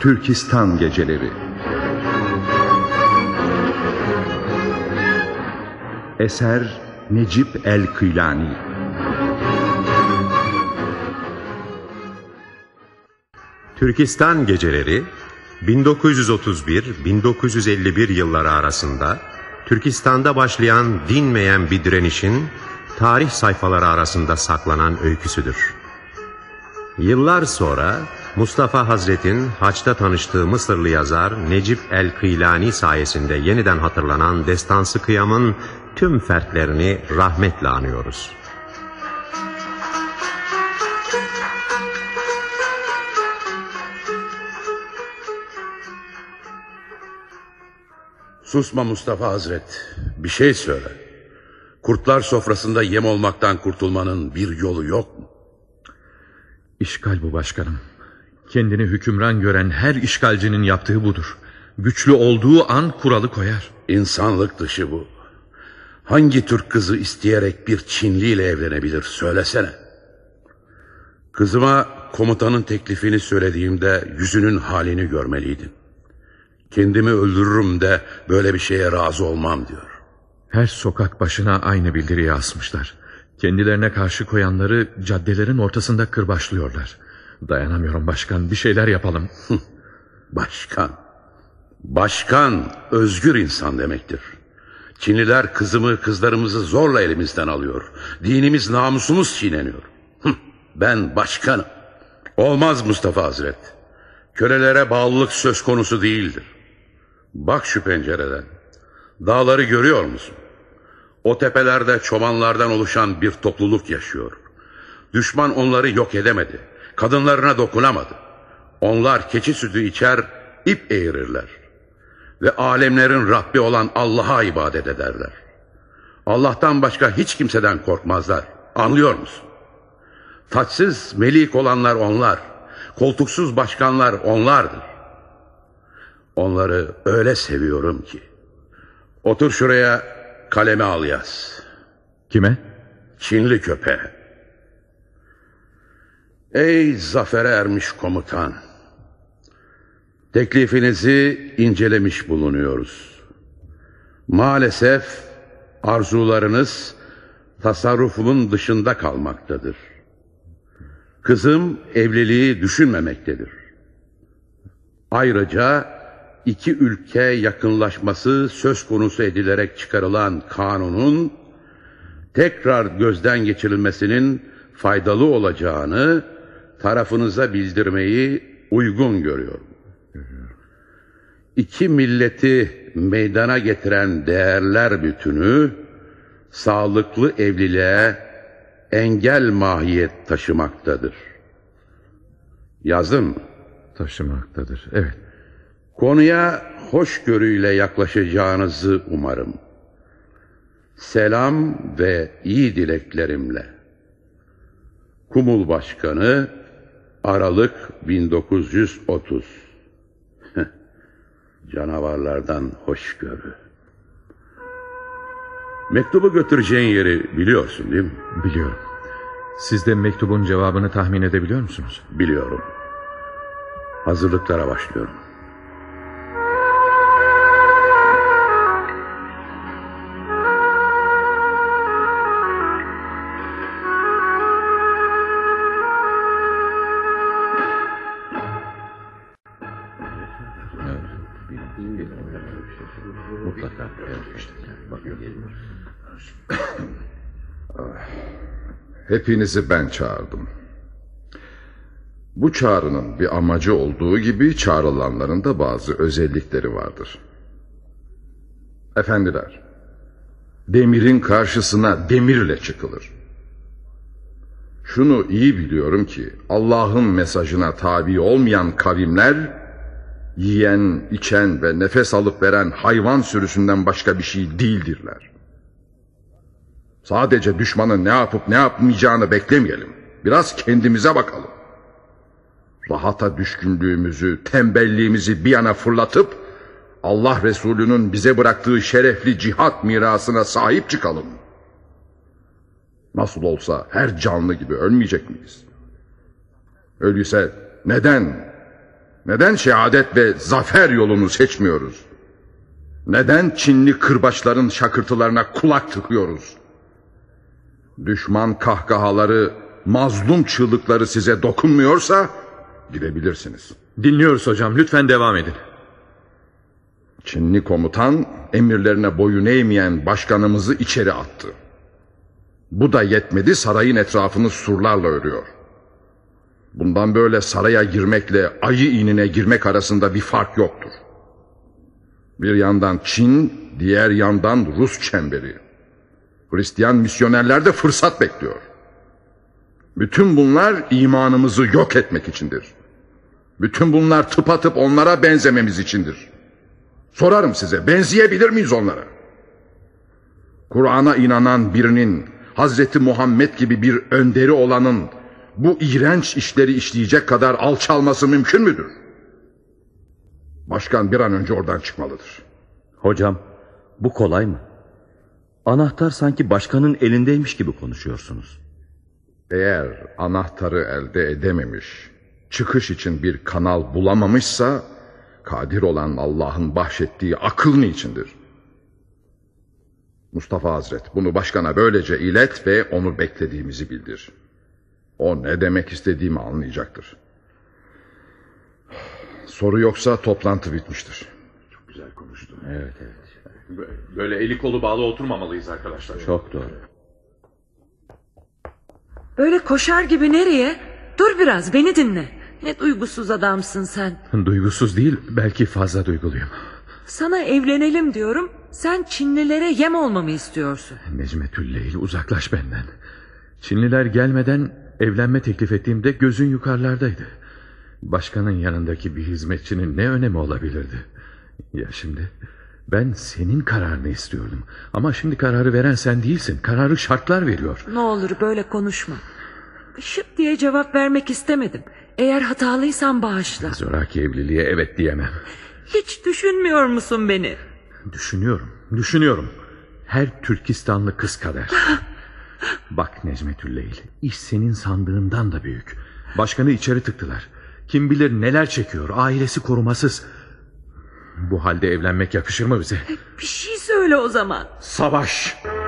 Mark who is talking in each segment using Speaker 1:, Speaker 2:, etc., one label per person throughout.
Speaker 1: Türkistan Geceleri Eser Necip El-Kıylani
Speaker 2: Türkistan Geceleri 1931-1951 yılları arasında Türkistan'da başlayan dinmeyen bir direnişin tarih sayfaları arasında saklanan öyküsüdür. Yıllar sonra Mustafa Hazret'in haçta tanıştığı Mısırlı yazar Necip el-Kıylani sayesinde yeniden hatırlanan destansı kıyamın tüm fertlerini rahmetle anıyoruz.
Speaker 3: Susma Mustafa Hazret. Bir şey söyle. Kurtlar sofrasında yem olmaktan kurtulmanın bir yolu yok mu?
Speaker 4: İşgal bu başkanım. Kendini hükümran gören her işgalcinin yaptığı budur. Güçlü olduğu an kuralı koyar.
Speaker 3: İnsanlık dışı bu. Hangi Türk kızı isteyerek bir Çinli ile evlenebilir söylesene. Kızıma komutanın teklifini söylediğimde yüzünün halini görmeliydin. Kendimi öldürürüm de böyle bir şeye razı olmam diyor.
Speaker 4: Her sokak başına aynı bildiriyi asmışlar. Kendilerine karşı koyanları caddelerin ortasında kırbaçlıyorlar. Dayanamıyorum başkan bir şeyler yapalım.
Speaker 3: başkan. Başkan özgür insan demektir. Çinliler kızımı kızlarımızı zorla elimizden alıyor. Dinimiz namusumuz çiğneniyor. Ben başkanım. Olmaz Mustafa Hazret. Kölelere bağlılık söz konusu değildir. Bak şu pencereden. Dağları görüyor musun? O tepelerde çobanlardan oluşan bir topluluk yaşıyor. Düşman onları yok edemedi. Kadınlarına dokunamadı. Onlar keçi sütü içer, ip eğirirler. Ve alemlerin Rabbi olan Allah'a ibadet ederler. Allah'tan başka hiç kimseden korkmazlar. Anlıyor musun? Taçsız melik olanlar onlar. Koltuksuz başkanlar onlardır. Onları öyle seviyorum ki. Otur şuraya kaleme al yaz.
Speaker 4: Kime?
Speaker 3: Çinli köpeğe. Ey zafere ermiş komutan. Teklifinizi incelemiş bulunuyoruz. Maalesef arzularınız tasarrufumun dışında kalmaktadır. Kızım evliliği düşünmemektedir. Ayrıca iki ülke yakınlaşması söz konusu edilerek çıkarılan kanunun tekrar gözden geçirilmesinin faydalı olacağını tarafınıza bildirmeyi uygun görüyorum. İki milleti meydana getiren değerler bütünü sağlıklı evliliğe engel mahiyet taşımaktadır. Yazdım mı?
Speaker 4: Taşımaktadır, evet.
Speaker 3: Konuya hoşgörüyle yaklaşacağınızı umarım. Selam ve iyi dileklerimle. Kumul Başkanı Aralık 1930 Canavarlardan hoşgörü. Mektubu götüreceğin yeri biliyorsun değil mi?
Speaker 4: Biliyorum. Siz de mektubun cevabını tahmin edebiliyor musunuz?
Speaker 3: Biliyorum. Hazırlıklara başlıyorum.
Speaker 5: Hepinizi ben çağırdım. Bu çağrının bir amacı olduğu gibi çağrılanların da bazı özellikleri vardır. Efendiler, demirin karşısına demirle çıkılır. Şunu iyi biliyorum ki Allah'ın mesajına tabi olmayan kavimler yiyen, içen ve nefes alıp veren hayvan sürüsünden başka bir şey değildirler. Sadece düşmanın ne yapıp ne yapmayacağını beklemeyelim. Biraz kendimize bakalım. Rahata düşkünlüğümüzü, tembelliğimizi bir yana fırlatıp Allah Resulü'nün bize bıraktığı şerefli cihat mirasına sahip çıkalım. Nasıl olsa her canlı gibi ölmeyecek miyiz? Öyleyse neden Neden şehadet ve zafer yolunu seçmiyoruz? Neden Çinli kırbaçların şakırtılarına kulak tıkıyoruz? Düşman kahkahaları, mazlum çığlıkları size dokunmuyorsa gidebilirsiniz.
Speaker 4: Dinliyoruz hocam lütfen devam edin.
Speaker 5: Çinli komutan emirlerine boyun eğmeyen başkanımızı içeri attı. Bu da yetmedi sarayın etrafını surlarla örüyor. Bundan böyle saraya girmekle ayı inine girmek arasında bir fark yoktur. Bir yandan Çin, diğer yandan Rus çemberi. Hristiyan misyonerler de fırsat bekliyor. Bütün bunlar imanımızı yok etmek içindir. Bütün bunlar tıpatıp onlara benzememiz içindir. Sorarım size benzeyebilir miyiz onlara? Kur'an'a inanan birinin Hazreti Muhammed gibi bir önderi olanın bu iğrenç işleri işleyecek kadar alçalması mümkün müdür? Başkan bir an önce oradan çıkmalıdır.
Speaker 6: Hocam bu kolay mı? Anahtar sanki başkanın elindeymiş gibi konuşuyorsunuz.
Speaker 5: Eğer anahtarı elde edememiş, çıkış için bir kanal bulamamışsa, kadir olan Allah'ın bahşettiği akıl niçindir? Mustafa Hazret bunu başkana böylece ilet ve onu beklediğimizi bildir. O ne demek istediğimi anlayacaktır. Soru yoksa toplantı bitmiştir.
Speaker 4: Güzel konuştun. Evet evet. Böyle eli kolu bağlı oturmamalıyız arkadaşlar.
Speaker 6: Çok doğru.
Speaker 7: Böyle koşar gibi nereye? Dur biraz beni dinle. Ne duygusuz adamsın sen.
Speaker 4: Duygusuz değil belki fazla duyguluyum.
Speaker 7: Sana evlenelim diyorum. Sen Çinlilere yem olmamı istiyorsun.
Speaker 4: Necmetülleyl uzaklaş benden. Çinliler gelmeden evlenme teklif ettiğimde gözün yukarılardaydı. Başkanın yanındaki bir hizmetçinin ne önemi olabilirdi? Ya şimdi ben senin kararını istiyordum. Ama şimdi kararı veren sen değilsin. Kararı şartlar veriyor.
Speaker 7: Ne olur böyle konuşma. Şıp diye cevap vermek istemedim. Eğer hatalıysam bağışla.
Speaker 4: Zoraki evliliğe evet diyemem.
Speaker 7: Hiç düşünmüyor musun beni?
Speaker 4: Düşünüyorum, düşünüyorum. Her Türkistanlı kız kadar. Bak Necmetülleyl, iş senin sandığından da büyük. Başkanı içeri tıktılar. Kim bilir neler çekiyor, ailesi korumasız. Bu halde evlenmek yakışır mı bize?
Speaker 7: Bir şey söyle o zaman.
Speaker 4: Savaş!
Speaker 8: Akıllı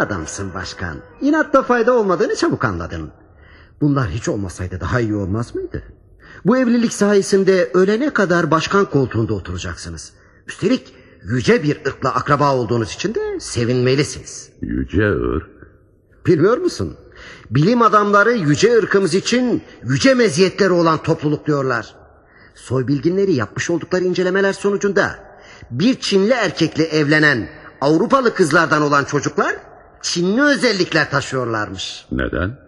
Speaker 8: adamsın başkan. İnatta fayda olmadığını çabuk anladın. Bunlar hiç olmasaydı daha iyi olmaz mıydı? Bu evlilik sayesinde ölene kadar başkan koltuğunda oturacaksınız. Üstelik yüce bir ırkla akraba olduğunuz için de sevinmelisiniz.
Speaker 3: Yüce ırk.
Speaker 8: Bilmiyor musun? Bilim adamları yüce ırkımız için yüce meziyetleri olan topluluk diyorlar. Soy bilginleri yapmış oldukları incelemeler sonucunda bir Çinli erkekle evlenen Avrupalı kızlardan olan çocuklar Çinli özellikler taşıyorlarmış.
Speaker 3: Neden?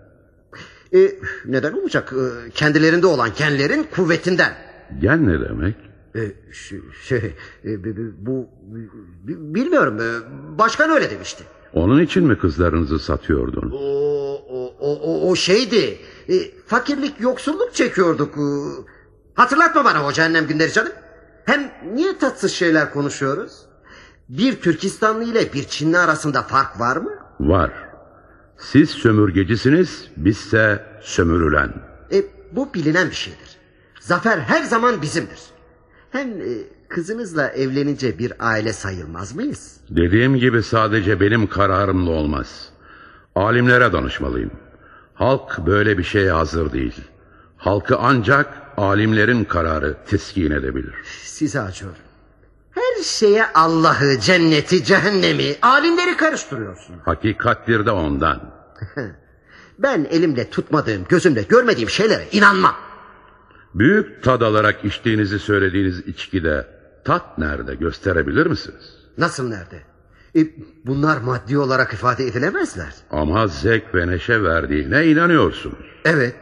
Speaker 8: E, neden olacak? E, kendilerinde olan genlerin kuvvetinden.
Speaker 3: Gen ne demek?
Speaker 8: E, şey, şey bu bilmiyorum. E, başkan öyle demişti.
Speaker 3: Onun için mi kızlarınızı satıyordun?
Speaker 8: O o o, o, o şeydi. E, fakirlik, yoksulluk çekiyorduk. E, hatırlatma bana o cehennem günleri canım. Hem niye tatsız şeyler konuşuyoruz? Bir Türkistanlı ile bir Çinli arasında fark var mı?
Speaker 3: Var. Siz sömürgecisiniz, bizse sömürülen.
Speaker 8: E, bu bilinen bir şeydir. Zafer her zaman bizimdir. Hem e, kızınızla evlenince bir aile sayılmaz mıyız?
Speaker 3: Dediğim gibi sadece benim kararımla olmaz. Alimlere danışmalıyım. Halk böyle bir şeye hazır değil. Halkı ancak alimlerin kararı teskin edebilir.
Speaker 8: Size acıyorum. Her şeye Allah'ı, cenneti, cehennemi, alimleri karıştırıyorsun.
Speaker 3: Hakikattir de ondan.
Speaker 8: Ben elimle tutmadığım, gözümle görmediğim şeylere inanmam.
Speaker 3: Büyük tad alarak içtiğinizi söylediğiniz içkide tat nerede gösterebilir misiniz?
Speaker 8: Nasıl nerede? E, bunlar maddi olarak ifade edilemezler.
Speaker 3: Ama zevk ve neşe verdiğine inanıyorsunuz.
Speaker 8: Evet.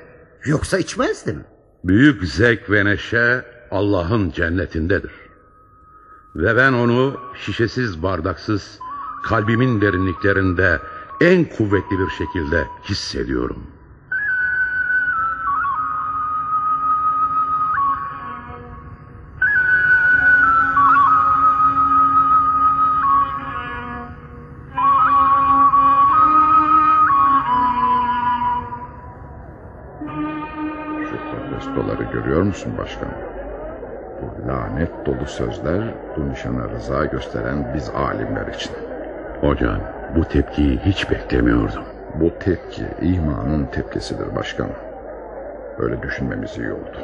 Speaker 8: Yoksa içmezdim.
Speaker 3: Büyük zevk ve neşe Allah'ın cennetindedir. Ve ben onu şişesiz bardaksız kalbimin derinliklerinde en kuvvetli bir şekilde hissediyorum.
Speaker 5: Şu protestoları görüyor musun başkan? Lanet dolu sözler bu nişana rıza gösteren biz alimler için.
Speaker 3: Hocam bu tepkiyi hiç beklemiyordum.
Speaker 5: Bu tepki imanın tepkisidir başkan. Öyle düşünmemiz iyi oldu.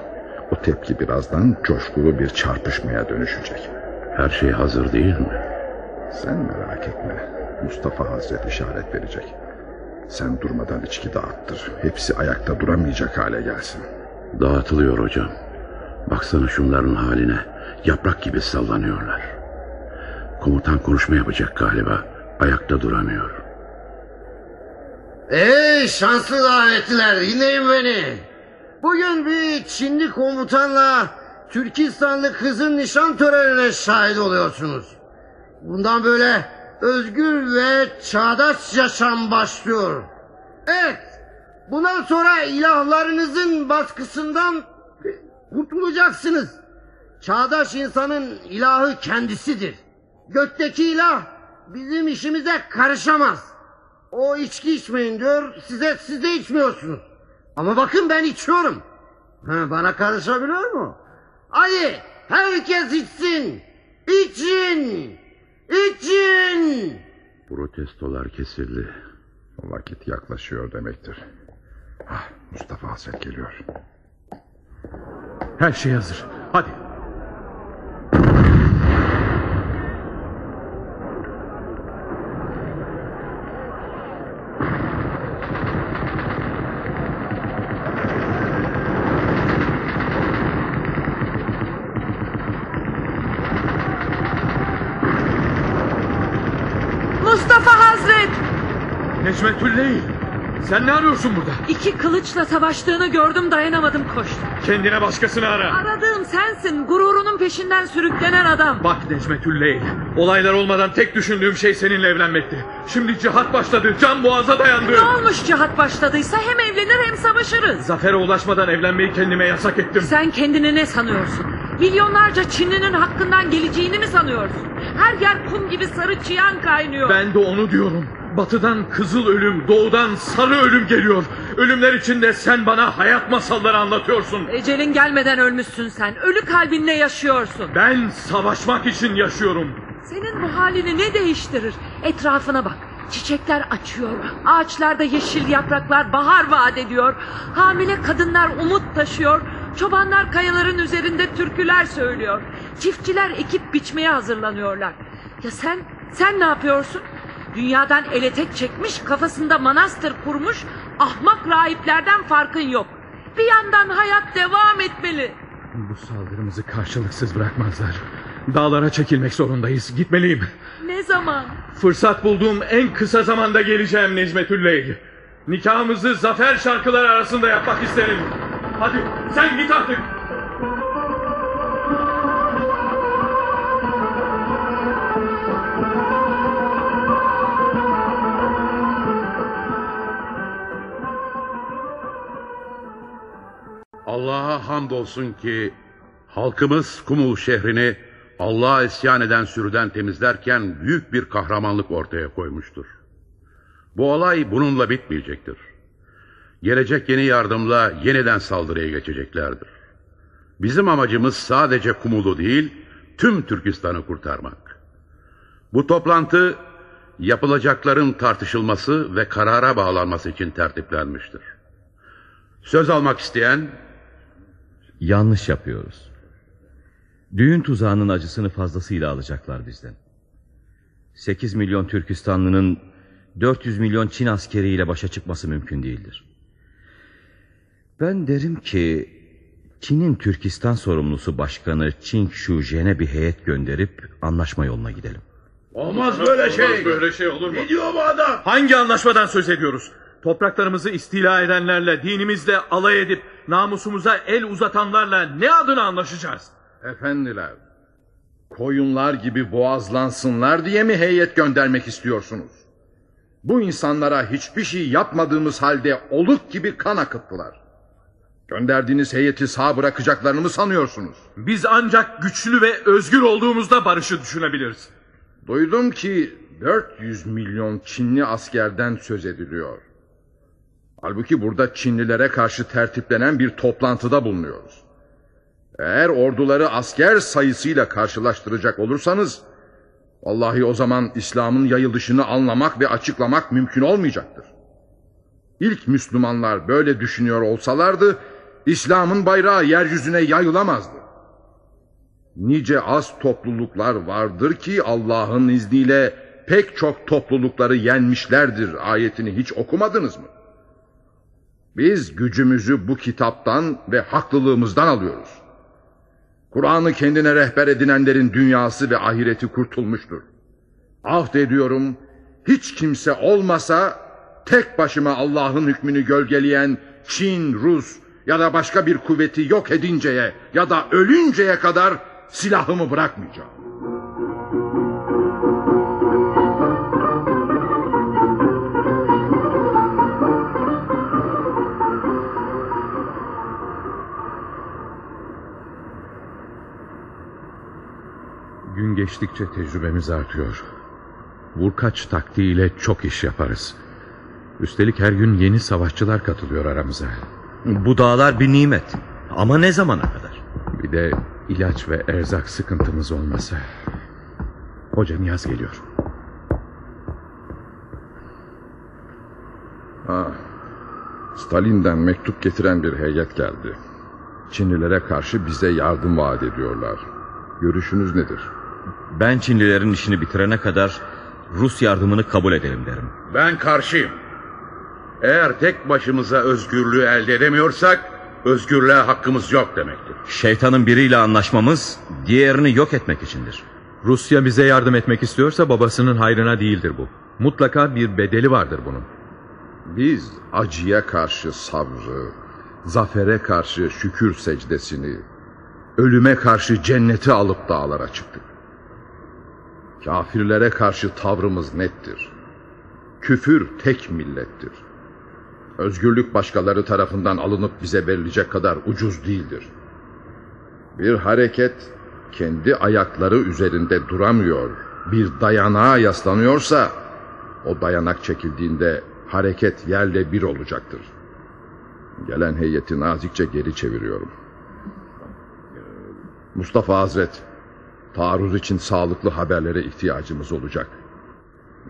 Speaker 5: O tepki birazdan coşkulu bir çarpışmaya dönüşecek.
Speaker 3: Her şey hazır değil mi?
Speaker 5: Sen merak etme. Mustafa Hazret işaret verecek. Sen durmadan içki dağıttır. Hepsi ayakta duramayacak hale gelsin.
Speaker 3: Dağıtılıyor hocam. Baksana şunların haline. Yaprak gibi sallanıyorlar. Komutan konuşma yapacak galiba. Ayakta duramıyor.
Speaker 8: Ey şanslı davetliler dinleyin beni. Bugün bir Çinli komutanla Türkistanlı kızın nişan törenine şahit oluyorsunuz. Bundan böyle özgür ve çağdaş yaşam başlıyor. Evet, bundan sonra ilahlarınızın baskısından kurtulacaksınız. Çağdaş insanın ilahı kendisidir. Gökteki ilah bizim işimize karışamaz. O içki içmeyin diyor, size siz de içmiyorsunuz. Ama bakın ben içiyorum. Ha, bana karışabiliyor mu? Hadi herkes içsin. İçin. İçin.
Speaker 3: Protestolar kesildi.
Speaker 5: Vakit yaklaşıyor demektir. Ah, Mustafa Hazret geliyor.
Speaker 4: Her şey hazır. Hadi.
Speaker 7: Mustafa Hazret!
Speaker 4: Necmetülley! Sen ne arıyorsun burada?
Speaker 7: İki kılıçla savaştığını gördüm dayanamadım koştum.
Speaker 4: Kendine başkasını ara.
Speaker 7: Aradığım sensin gururunun peşinden sürüklenen adam.
Speaker 4: Bak Necmetülley. Olaylar olmadan tek düşündüğüm şey seninle evlenmekti. Şimdi cihat başladı. Can boğaza dayandı.
Speaker 7: Ne olmuş cihat başladıysa hem evlenir hem savaşırız.
Speaker 4: Zafere ulaşmadan evlenmeyi kendime yasak ettim.
Speaker 7: Sen kendini ne sanıyorsun? Milyonlarca Çinlinin hakkından geleceğini mi sanıyorsun? Her yer kum gibi sarı çiyan kaynıyor.
Speaker 4: Ben de onu diyorum. Batıdan kızıl ölüm, doğudan sarı ölüm geliyor. Ölümler içinde sen bana hayat masalları anlatıyorsun.
Speaker 7: Ecelin gelmeden ölmüşsün sen. Ölü kalbinle yaşıyorsun.
Speaker 4: Ben savaşmak için yaşıyorum.
Speaker 7: Senin bu halini ne değiştirir? Etrafına bak. Çiçekler açıyor. Ağaçlarda yeşil yapraklar bahar vaat ediyor. Hamile kadınlar umut taşıyor. Çobanlar kayaların üzerinde türküler söylüyor. Çiftçiler ekip biçmeye hazırlanıyorlar. Ya sen, sen ne yapıyorsun? Dünyadan ele tek çekmiş, kafasında manastır kurmuş, ahmak rahiplerden farkın yok. Bir yandan hayat devam etmeli.
Speaker 4: Bu saldırımızı karşılıksız bırakmazlar. Dağlara çekilmek zorundayız. Gitmeliyim.
Speaker 7: Ne zaman?
Speaker 4: Fırsat bulduğum en kısa zamanda geleceğim Necmetülley. Nikahımızı zafer şarkıları arasında yapmak isterim. Hadi sen git artık.
Speaker 3: Allah'a hamdolsun ki halkımız Kumul şehrini Allah'a isyan eden sürüden temizlerken büyük bir kahramanlık ortaya koymuştur. Bu olay bununla bitmeyecektir. Gelecek yeni yardımla yeniden saldırıya geçeceklerdir. Bizim amacımız sadece Kumul'u değil, tüm Türkistan'ı kurtarmak. Bu toplantı yapılacakların tartışılması ve karara bağlanması için tertiplenmiştir. Söz almak isteyen
Speaker 6: Yanlış yapıyoruz. Düğün tuzağının acısını fazlasıyla alacaklar bizden. 8 milyon Türkistanlının 400 milyon Çin askeriyle başa çıkması mümkün değildir. Ben derim ki Çin'in Türkistan sorumlusu başkanı Çing Shujen'e bir heyet gönderip anlaşma yoluna gidelim.
Speaker 3: Olmaz böyle şey.
Speaker 4: Böyle şey olur mu?
Speaker 3: Ne diyor bu adam?
Speaker 4: Hangi anlaşmadan söz ediyoruz? Topraklarımızı istila edenlerle, dinimizle alay edip namusumuza el uzatanlarla ne adına anlaşacağız?
Speaker 5: Efendiler, koyunlar gibi boğazlansınlar diye mi heyet göndermek istiyorsunuz? Bu insanlara hiçbir şey yapmadığımız halde oluk gibi kan akıttılar. Gönderdiğiniz heyeti sağ bırakacaklarını mı sanıyorsunuz?
Speaker 4: Biz ancak güçlü ve özgür olduğumuzda barışı düşünebiliriz.
Speaker 5: Duydum ki 400 milyon Çinli askerden söz ediliyor. Halbuki burada Çinlilere karşı tertiplenen bir toplantıda bulunuyoruz. Eğer orduları asker sayısıyla karşılaştıracak olursanız... ...vallahi o zaman İslam'ın yayılışını anlamak ve açıklamak mümkün olmayacaktır. İlk Müslümanlar böyle düşünüyor olsalardı... ...İslam'ın bayrağı yeryüzüne yayılamazdı. Nice az topluluklar vardır ki Allah'ın izniyle pek çok toplulukları yenmişlerdir ayetini hiç okumadınız mı? Biz gücümüzü bu kitaptan ve haklılığımızdan alıyoruz. Kur'an'ı kendine rehber edinenlerin dünyası ve ahireti kurtulmuştur. Ahd ediyorum hiç kimse olmasa tek başıma Allah'ın hükmünü gölgeleyen Çin, Rus ya da başka bir kuvveti yok edinceye ya da ölünceye kadar silahımı bırakmayacağım.
Speaker 4: Gün geçtikçe tecrübemiz artıyor. Vurkaç taktiğiyle çok iş yaparız. Üstelik her gün yeni savaşçılar katılıyor aramıza.
Speaker 6: Bu dağlar bir nimet. Ama ne zamana kadar?
Speaker 4: Bir de ilaç ve erzak sıkıntımız olmasa. Hoca Niyaz geliyor.
Speaker 5: Ha, Stalin'den mektup getiren bir heyet geldi. Çinlilere karşı bize yardım vaat ediyorlar. Görüşünüz nedir?
Speaker 6: Ben Çinlilerin işini bitirene kadar Rus yardımını kabul edelim derim.
Speaker 3: Ben karşıyım. Eğer tek başımıza özgürlüğü elde edemiyorsak özgürlüğe hakkımız yok demektir.
Speaker 6: Şeytanın biriyle anlaşmamız diğerini yok etmek içindir.
Speaker 4: Rusya bize yardım etmek istiyorsa babasının hayrına değildir bu. Mutlaka bir bedeli vardır bunun.
Speaker 5: Biz acıya karşı sabrı, zafere karşı şükür secdesini, ölüme karşı cenneti alıp dağlara çıktık. Kafirlere karşı tavrımız nettir. Küfür tek millettir. Özgürlük başkaları tarafından alınıp bize verilecek kadar ucuz değildir. Bir hareket kendi ayakları üzerinde duramıyor, bir dayanağa yaslanıyorsa o dayanak çekildiğinde hareket yerle bir olacaktır. Gelen heyeti nazikçe geri çeviriyorum. Mustafa Hazret, taarruz için sağlıklı haberlere ihtiyacımız olacak.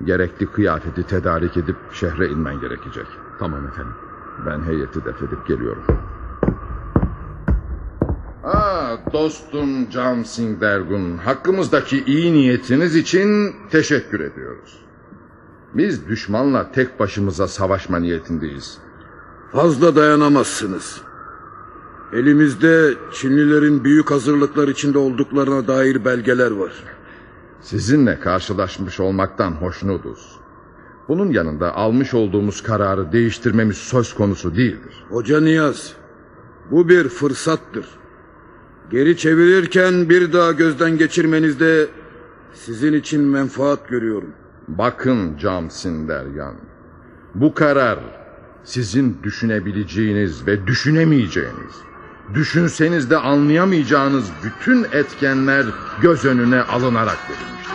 Speaker 5: Gerekli kıyafeti tedarik edip şehre inmen gerekecek.
Speaker 4: Tamam efendim.
Speaker 5: Ben heyeti defedip geliyorum. Aa, dostum Can Singdergun, hakkımızdaki iyi niyetiniz için teşekkür ediyoruz. Biz düşmanla tek başımıza savaşma niyetindeyiz.
Speaker 9: Fazla dayanamazsınız. Elimizde Çinlilerin büyük hazırlıklar içinde olduklarına dair belgeler var.
Speaker 5: Sizinle karşılaşmış olmaktan hoşnutuz. Bunun yanında almış olduğumuz kararı değiştirmemiz söz konusu değildir.
Speaker 9: Hoca Niyaz, bu bir fırsattır. Geri çevirirken bir daha gözden geçirmenizde sizin için menfaat görüyorum.
Speaker 5: Bakın Camsin Deryan. Bu karar sizin düşünebileceğiniz ve düşünemeyeceğiniz, düşünseniz de anlayamayacağınız bütün etkenler göz önüne alınarak verilmiştir.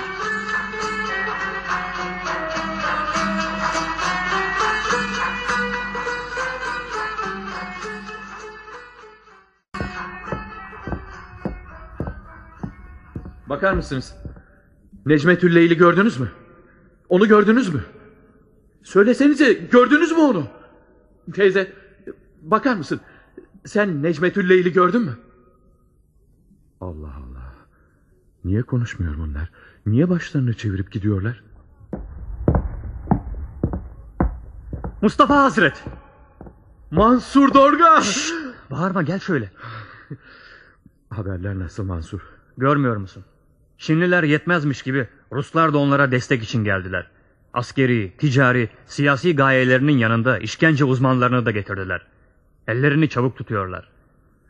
Speaker 4: Bakar mısınız? Necmetül Leyl'i gördünüz mü? Onu gördünüz mü? Söylesenize gördünüz mü onu? Teyze bakar mısın? Sen Necmetül Leyl'i gördün mü? Allah Allah. Niye konuşmuyor bunlar? Niye başlarını çevirip gidiyorlar? Mustafa Hazret. Mansur Dorga.
Speaker 10: Bağırma gel şöyle.
Speaker 4: Haberler nasıl Mansur?
Speaker 10: Görmüyor musun? Çinliler yetmezmiş gibi Ruslar da onlara destek için geldiler. Askeri, ticari, siyasi gayelerinin yanında işkence uzmanlarını da getirdiler. Ellerini çabuk tutuyorlar.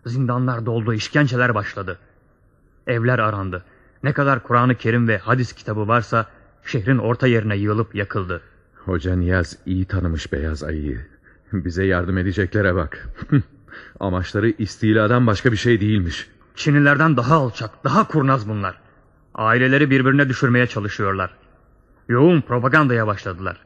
Speaker 10: Zindanlar doldu, işkenceler başladı. Evler arandı. Ne kadar Kur'an-ı Kerim ve hadis kitabı varsa şehrin orta yerine yığılıp yakıldı.
Speaker 4: Hoca Niyaz iyi tanımış beyaz ayıyı. Bize yardım edeceklere bak. Amaçları istiladan başka bir şey değilmiş.
Speaker 10: Çinlilerden daha alçak, daha kurnaz bunlar. Aileleri birbirine düşürmeye çalışıyorlar. Yoğun propagandaya başladılar.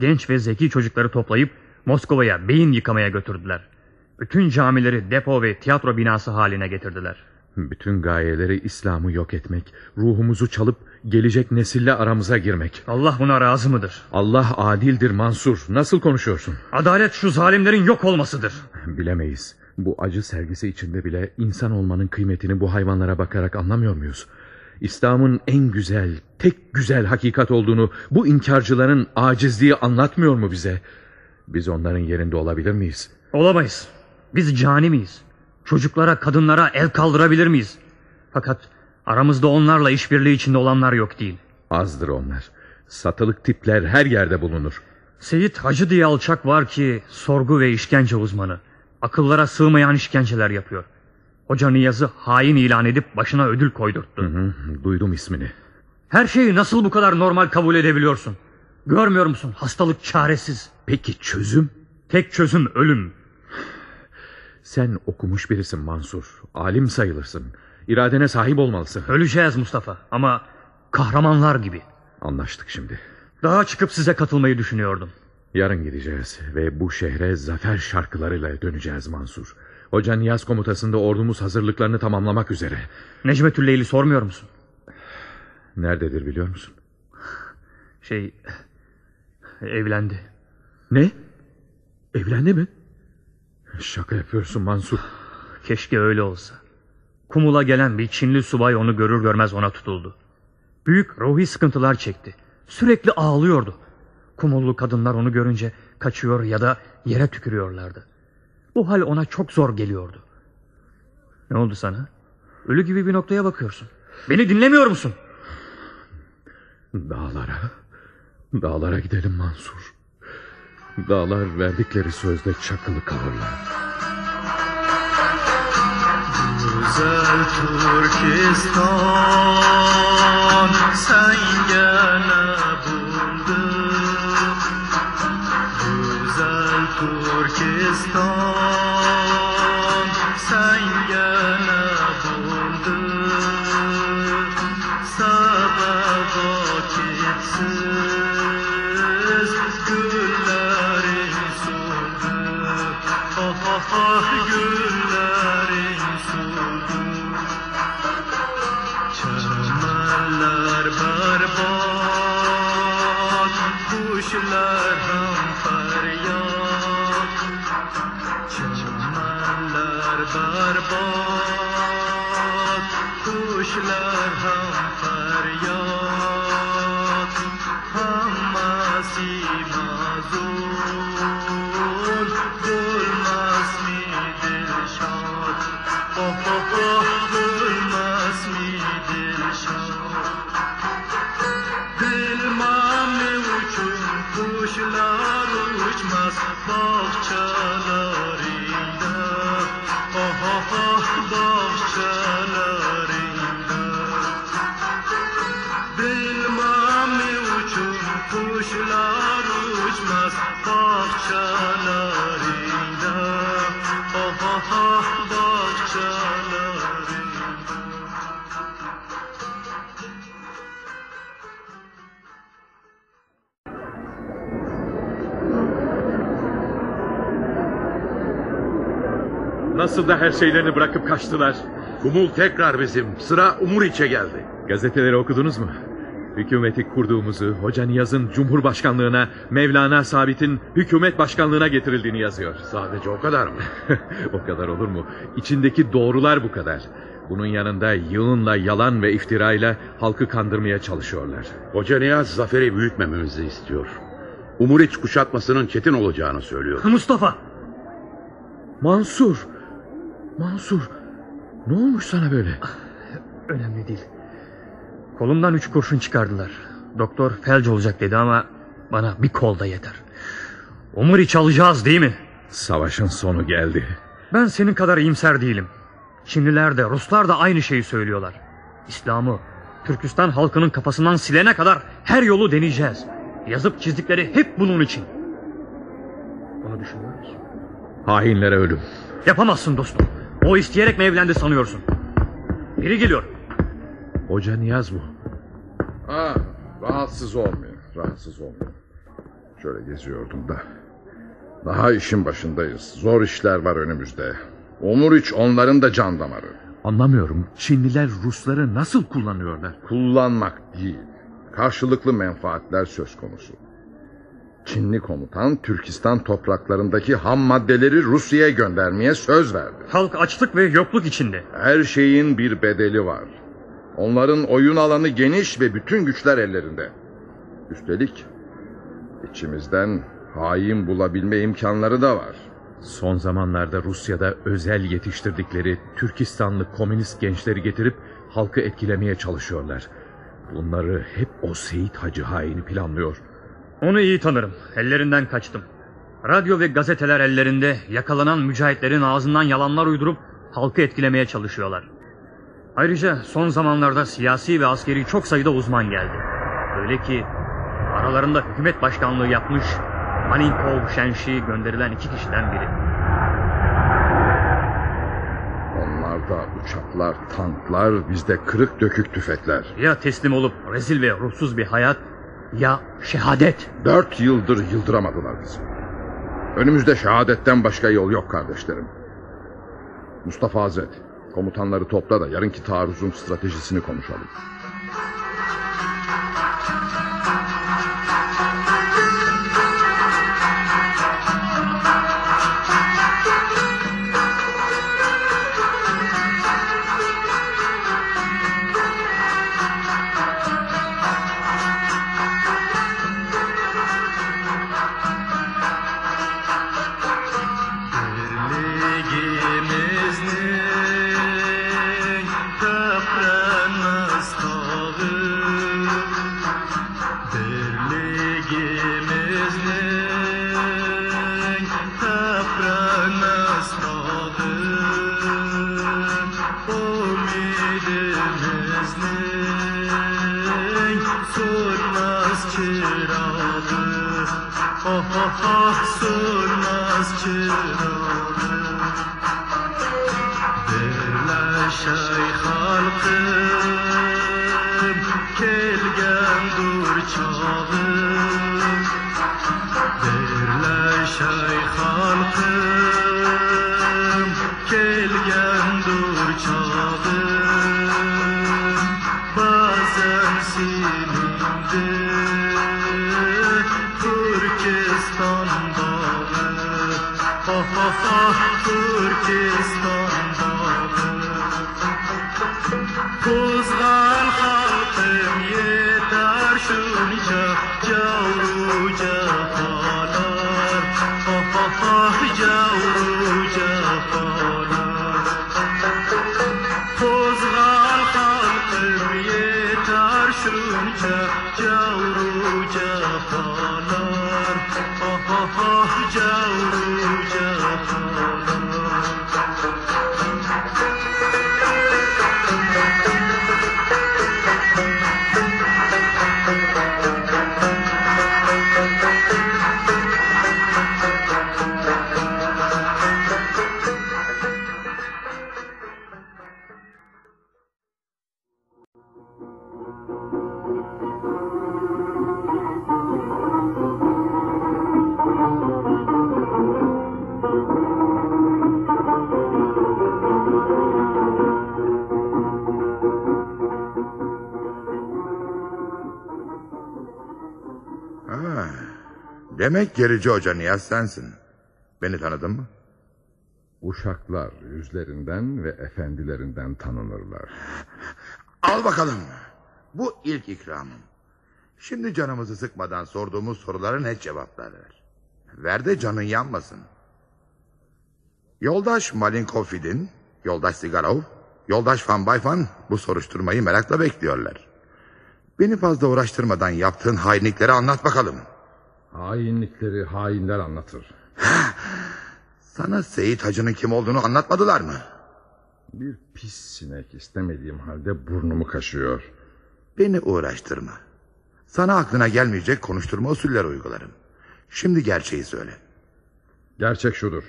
Speaker 10: Genç ve zeki çocukları toplayıp Moskova'ya beyin yıkamaya götürdüler. Bütün camileri depo ve tiyatro binası haline getirdiler.
Speaker 4: Bütün gayeleri İslam'ı yok etmek, ruhumuzu çalıp gelecek nesille aramıza girmek.
Speaker 10: Allah buna razı mıdır?
Speaker 4: Allah adildir Mansur. Nasıl konuşuyorsun?
Speaker 10: Adalet şu zalimlerin yok olmasıdır.
Speaker 4: Bilemeyiz. Bu acı sergisi içinde bile insan olmanın kıymetini bu hayvanlara bakarak anlamıyor muyuz? İslam'ın en güzel, tek güzel hakikat olduğunu bu inkarcıların acizliği anlatmıyor mu bize? Biz onların yerinde olabilir miyiz?
Speaker 10: Olamayız. Biz cani miyiz? Çocuklara, kadınlara el kaldırabilir miyiz? Fakat aramızda onlarla işbirliği içinde olanlar yok değil.
Speaker 4: Azdır onlar. Satılık tipler her yerde bulunur.
Speaker 10: Seyit Hacı diye alçak var ki sorgu ve işkence uzmanı. Akıllara sığmayan işkenceler yapıyor. Hoca Niyaz'ı hain ilan edip başına ödül koydurttu.
Speaker 4: Hı hı, duydum ismini.
Speaker 10: Her şeyi nasıl bu kadar normal kabul edebiliyorsun? Görmüyor musun? Hastalık çaresiz.
Speaker 4: Peki çözüm?
Speaker 10: Tek çözüm ölüm.
Speaker 4: Sen okumuş birisin Mansur. Alim sayılırsın. İradene sahip olmalısın.
Speaker 10: Öleceğiz Mustafa ama kahramanlar gibi.
Speaker 4: Anlaştık şimdi.
Speaker 10: Daha çıkıp size katılmayı düşünüyordum.
Speaker 4: Yarın gideceğiz ve bu şehre zafer şarkılarıyla döneceğiz Mansur. Hoca Niyaz komutasında ordumuz hazırlıklarını tamamlamak üzere.
Speaker 10: Necmetülleyli sormuyor musun?
Speaker 4: Nerededir biliyor musun?
Speaker 10: Şey... Evlendi.
Speaker 4: Ne? Evlendi mi? Şaka yapıyorsun Mansur.
Speaker 10: Keşke öyle olsa. Kumul'a gelen bir Çinli subay onu görür görmez ona tutuldu. Büyük ruhi sıkıntılar çekti. Sürekli ağlıyordu. Kumullu kadınlar onu görünce kaçıyor ya da yere tükürüyorlardı. Bu hal ona çok zor geliyordu. Ne oldu sana? Ölü gibi bir noktaya bakıyorsun. Beni dinlemiyor musun?
Speaker 4: Dağlara, dağlara gidelim Mansur. Dağlar verdikleri sözde çakılı kalırlar.
Speaker 11: Güzel Türkistan sen gene buldun Güzel Türkistan
Speaker 4: Nasıl da her şeylerini bırakıp kaçtılar.
Speaker 3: Kumul tekrar bizim. Sıra Umuriç'e geldi.
Speaker 4: Gazeteleri okudunuz mu? Hükümeti kurduğumuzu Hoca Niyaz'ın Cumhurbaşkanlığına, Mevlana Sabit'in hükümet başkanlığına getirildiğini yazıyor.
Speaker 3: Sadece o kadar mı?
Speaker 4: o kadar olur mu? İçindeki doğrular bu kadar. Bunun yanında yığınla yalan ve iftirayla halkı kandırmaya çalışıyorlar.
Speaker 3: Hoca Niyaz zaferi büyütmememizi istiyor. Umuriç kuşatmasının çetin olacağını söylüyor.
Speaker 10: Mustafa!
Speaker 4: Mansur! Mansur! Ne olmuş sana böyle?
Speaker 10: Önemli değil. Kolumdan üç kurşun çıkardılar. Doktor felç olacak dedi ama Bana bir kol da yeter. Umuriç alacağız değil mi?
Speaker 4: Savaşın sonu geldi.
Speaker 10: Ben senin kadar iyimser değilim. Çinliler de Ruslar da aynı şeyi söylüyorlar. İslam'ı Türkistan halkının kafasından silene kadar her yolu deneyeceğiz. Yazıp çizdikleri hep bunun için. Bunu düşünüyor musun?
Speaker 4: Hainlere ölüm.
Speaker 10: Yapamazsın dostum. O isteyerek mi evlendi sanıyorsun? Biri geliyor.
Speaker 4: Hoca Niyaz bu.
Speaker 5: Ha, rahatsız olmuyor. Rahatsız olmuyor. Şöyle geziyordum da. Daha işin başındayız. Zor işler var önümüzde. Omuriç onların da can damarı.
Speaker 4: Anlamıyorum. Çinliler Rusları nasıl kullanıyorlar?
Speaker 5: Kullanmak değil. Karşılıklı menfaatler söz konusu. Çinli komutan Türkistan topraklarındaki ham maddeleri Rusya'ya göndermeye söz verdi.
Speaker 10: Halk açlık ve yokluk içinde.
Speaker 5: Her şeyin bir bedeli var. Onların oyun alanı geniş ve bütün güçler ellerinde. Üstelik içimizden hain bulabilme imkanları da var.
Speaker 4: Son zamanlarda Rusya'da özel yetiştirdikleri Türkistanlı komünist gençleri getirip halkı etkilemeye çalışıyorlar. Bunları hep o Seyit Hacı haini planlıyor.
Speaker 10: Onu iyi tanırım. Ellerinden kaçtım. Radyo ve gazeteler ellerinde yakalanan mücahitlerin ağzından yalanlar uydurup halkı etkilemeye çalışıyorlar. Ayrıca son zamanlarda siyasi ve askeri çok sayıda uzman geldi. Öyle ki aralarında hükümet başkanlığı yapmış Malinkov Şenşi gönderilen iki kişiden biri.
Speaker 5: Onlarda uçaklar, tanklar, bizde kırık dökük tüfekler.
Speaker 10: Ya teslim olup rezil ve ruhsuz bir hayat ya şehadet.
Speaker 5: Dört yıldır yıldıramadılar bizi. Önümüzde şehadetten başka yol yok kardeşlerim. Mustafa Hazret, komutanları topla da yarınki taarruzun stratejisini konuşalım.
Speaker 11: Sönmez çırağı Birleşey halkım kelgendur çağım Birleşey halkım Oh oh Türkistan
Speaker 12: demek gerici hoca Niyaz sensin. Beni tanıdın mı?
Speaker 5: Uşaklar yüzlerinden ve efendilerinden tanınırlar.
Speaker 12: Al bakalım. Bu ilk ikramım. Şimdi canımızı sıkmadan sorduğumuz sorulara net cevaplar ver. Ver de canın yanmasın. Yoldaş Malinkov Fidin, yoldaş Sigarov, yoldaş Van Bayfan bu soruşturmayı merakla bekliyorlar. Beni fazla uğraştırmadan yaptığın hainlikleri anlat bakalım.
Speaker 5: Hainlikleri hainler anlatır.
Speaker 12: Sana Seyit Hacı'nın kim olduğunu anlatmadılar mı?
Speaker 5: Bir pis sinek istemediğim halde burnumu kaşıyor.
Speaker 12: Beni uğraştırma. Sana aklına gelmeyecek konuşturma usuller uygularım. Şimdi gerçeği söyle.
Speaker 5: Gerçek şudur.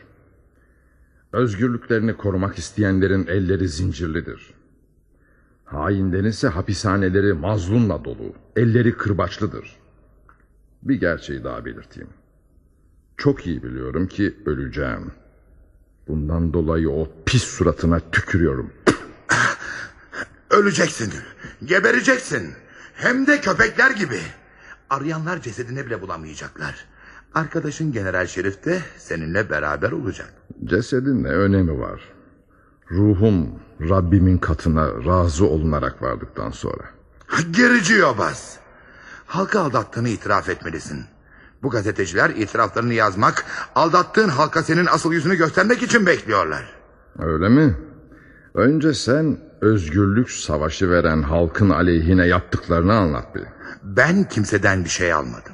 Speaker 5: Özgürlüklerini korumak isteyenlerin elleri zincirlidir. Hainlerin ise hapishaneleri mazlumla dolu, elleri kırbaçlıdır. Bir gerçeği daha belirteyim. Çok iyi biliyorum ki öleceğim. Bundan dolayı o pis suratına tükürüyorum.
Speaker 12: Öleceksin. Gebereceksin. Hem de köpekler gibi. Arayanlar cesedini bile bulamayacaklar. Arkadaşın General Şerif de seninle beraber olacak.
Speaker 5: Cesedin ne önemi var? Ruhum Rabbimin katına razı olunarak vardıktan sonra.
Speaker 12: Gerici yobaz. Halka aldattığını itiraf etmelisin. Bu gazeteciler itiraflarını yazmak, aldattığın halka senin asıl yüzünü göstermek için bekliyorlar.
Speaker 5: Öyle mi? Önce sen özgürlük savaşı veren halkın aleyhine yaptıklarını anlat bir.
Speaker 12: Ben kimseden bir şey almadım.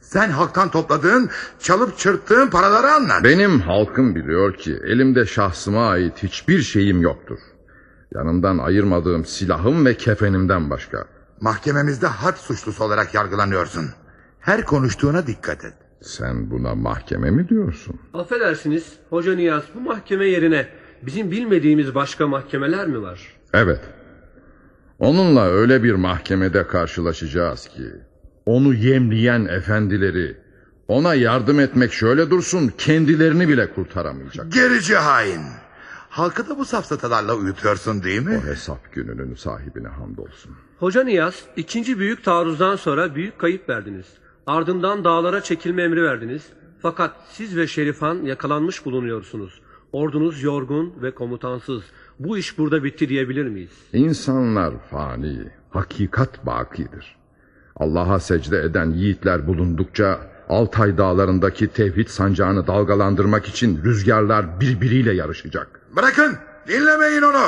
Speaker 12: Sen halktan topladığın, çalıp çırptığın paraları anlat.
Speaker 5: Benim halkım biliyor ki elimde şahsıma ait hiçbir şeyim yoktur. Yanımdan ayırmadığım silahım ve kefenimden başka.
Speaker 12: Mahkememizde harp suçlusu olarak yargılanıyorsun. Her konuştuğuna dikkat et.
Speaker 5: Sen buna mahkeme mi diyorsun?
Speaker 13: Affedersiniz Hoca Niyaz bu mahkeme yerine bizim bilmediğimiz başka mahkemeler mi var?
Speaker 5: Evet. Onunla öyle bir mahkemede karşılaşacağız ki onu yemleyen efendileri ona yardım etmek şöyle dursun kendilerini bile kurtaramayacak.
Speaker 12: Gerici hain. Halkı da bu safsatalarla uyutuyorsun değil mi?
Speaker 5: O hesap gününün sahibine hamdolsun.
Speaker 13: Hoca Niyaz ikinci büyük taarruzdan sonra büyük kayıp verdiniz. Ardından dağlara çekilme emri verdiniz. Fakat siz ve Şerifan yakalanmış bulunuyorsunuz. Ordunuz yorgun ve komutansız. Bu iş burada bitti diyebilir miyiz?
Speaker 5: İnsanlar fani, hakikat bakidir. Allah'a secde eden yiğitler bulundukça Altay dağlarındaki tevhid sancağını dalgalandırmak için rüzgarlar birbiriyle yarışacak.
Speaker 12: Bırakın dinlemeyin onu.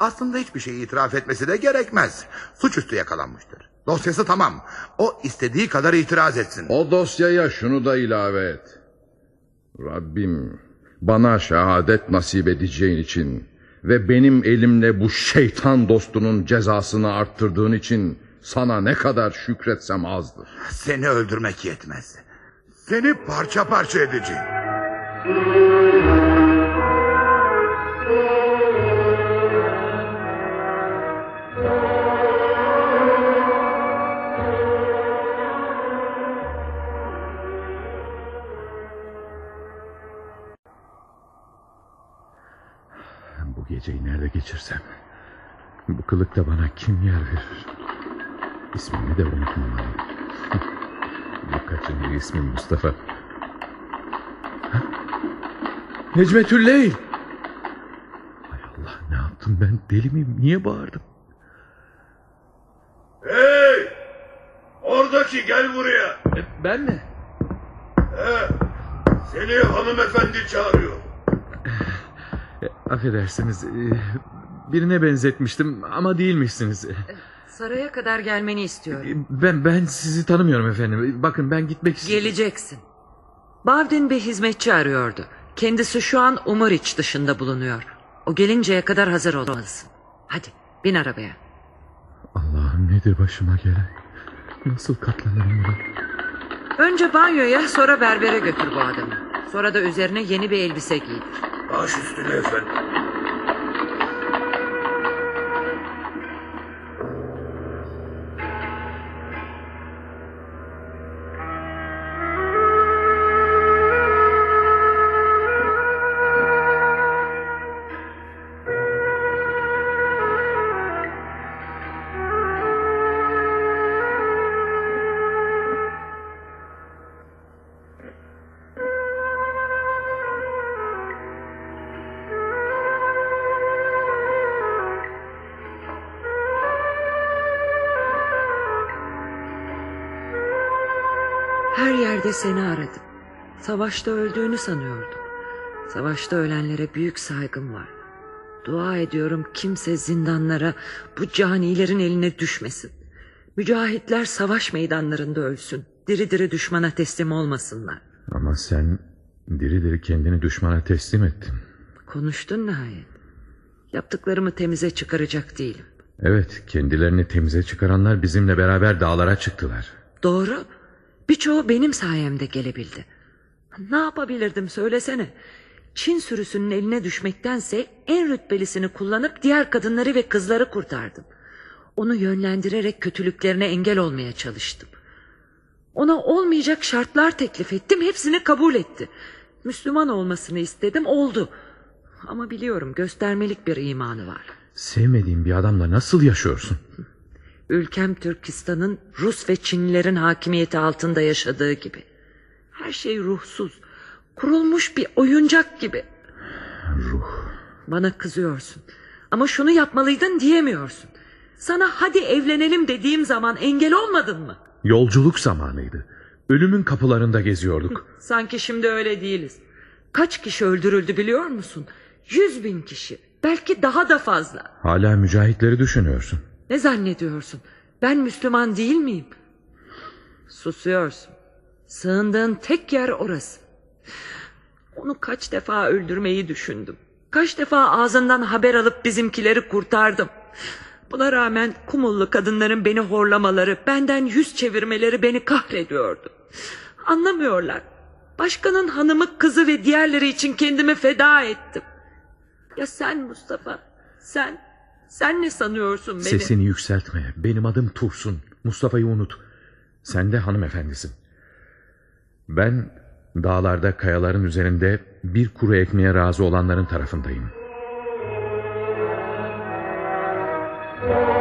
Speaker 12: Aslında hiçbir şeyi itiraf etmesi de gerekmez. Suçüstü yakalanmıştır. Dosyası tamam. O istediği kadar itiraz etsin.
Speaker 5: O dosyaya şunu da ilave et. Rabbim bana şehadet nasip edeceğin için ve benim elimle bu şeytan dostunun cezasını arttırdığın için sana ne kadar şükretsem azdır.
Speaker 12: Seni öldürmek yetmez. Seni parça parça edeceğim.
Speaker 4: Geceyi nerede geçirsem? Bu kılıkta bana kim yer verir? İsmimi de unutmamalıyım. Bu kaçıncı ismim Mustafa? Ha? Necmetülleyl! Hay Allah ne yaptım ben deli miyim? Niye bağırdım?
Speaker 14: Hey! Oradaki gel buraya.
Speaker 10: E, Ben mi?
Speaker 14: He, seni hanımefendi çağırıyor.
Speaker 4: E, affedersiniz. e, birine benzetmiştim ama değilmişsiniz. E,
Speaker 7: Saraya kadar gelmeni istiyorum.
Speaker 4: Ben ben sizi tanımıyorum efendim. Bakın ben gitmek istiyorum.
Speaker 7: Geleceksin. Bavdin bir hizmetçi arıyordu. Kendisi şu an Umariç dışında bulunuyor. O gelinceye kadar hazır olmalısın. Hadi bin arabaya.
Speaker 4: Allah'ım nedir başıma gelen? Nasıl katlanırım buna?
Speaker 7: Önce banyoya sonra berbere götür bu adamı. Sonra da üzerine yeni bir elbise giydir.
Speaker 14: Baş üstüne efendim.
Speaker 7: Seni aradım. Savaşta öldüğünü sanıyordum. Savaşta ölenlere büyük saygım var. Dua ediyorum kimse zindanlara bu canilerin eline düşmesin. Mücahitler savaş meydanlarında ölsün. Diri diri düşmana teslim olmasınlar.
Speaker 4: Ama sen diri diri kendini düşmana teslim ettin.
Speaker 7: Konuştun nihayet. Yaptıklarımı temize çıkaracak değilim.
Speaker 4: Evet kendilerini temize çıkaranlar bizimle beraber dağlara çıktılar.
Speaker 7: Doğru. Birçoğu benim sayemde gelebildi. Ne yapabilirdim söylesene. Çin sürüsünün eline düşmektense en rütbelisini kullanıp diğer kadınları ve kızları kurtardım. Onu yönlendirerek kötülüklerine engel olmaya çalıştım. Ona olmayacak şartlar teklif ettim, hepsini kabul etti. Müslüman olmasını istedim, oldu. Ama biliyorum göstermelik bir imanı var.
Speaker 4: Sevmediğin bir adamla nasıl yaşıyorsun?
Speaker 7: Ülkem Türkistan'ın Rus ve Çinlilerin hakimiyeti altında yaşadığı gibi. Her şey ruhsuz, kurulmuş bir oyuncak gibi.
Speaker 4: Ruh.
Speaker 7: Bana kızıyorsun. Ama şunu yapmalıydın diyemiyorsun. Sana hadi evlenelim dediğim zaman engel olmadın mı?
Speaker 4: Yolculuk zamanıydı. Ölümün kapılarında geziyorduk.
Speaker 7: Sanki şimdi öyle değiliz. Kaç kişi öldürüldü biliyor musun? Yüz bin kişi. Belki daha da fazla.
Speaker 4: Hala mücahitleri düşünüyorsun.
Speaker 7: Ne zannediyorsun? Ben Müslüman değil miyim? Susuyorsun. Sığındığın tek yer orası. Onu kaç defa öldürmeyi düşündüm. Kaç defa ağzından haber alıp bizimkileri kurtardım. Buna rağmen kumullu kadınların beni horlamaları, benden yüz çevirmeleri beni kahrediyordu. Anlamıyorlar. Başkanın hanımı, kızı ve diğerleri için kendimi feda ettim. Ya sen Mustafa, sen, sen ne sanıyorsun beni?
Speaker 4: Sesini yükseltme. Benim adım Tursun. Mustafa'yı unut. Sen de hanımefendisin. Ben dağlarda kayaların üzerinde bir kuru ekmeğe razı olanların tarafındayım.
Speaker 7: Gitti!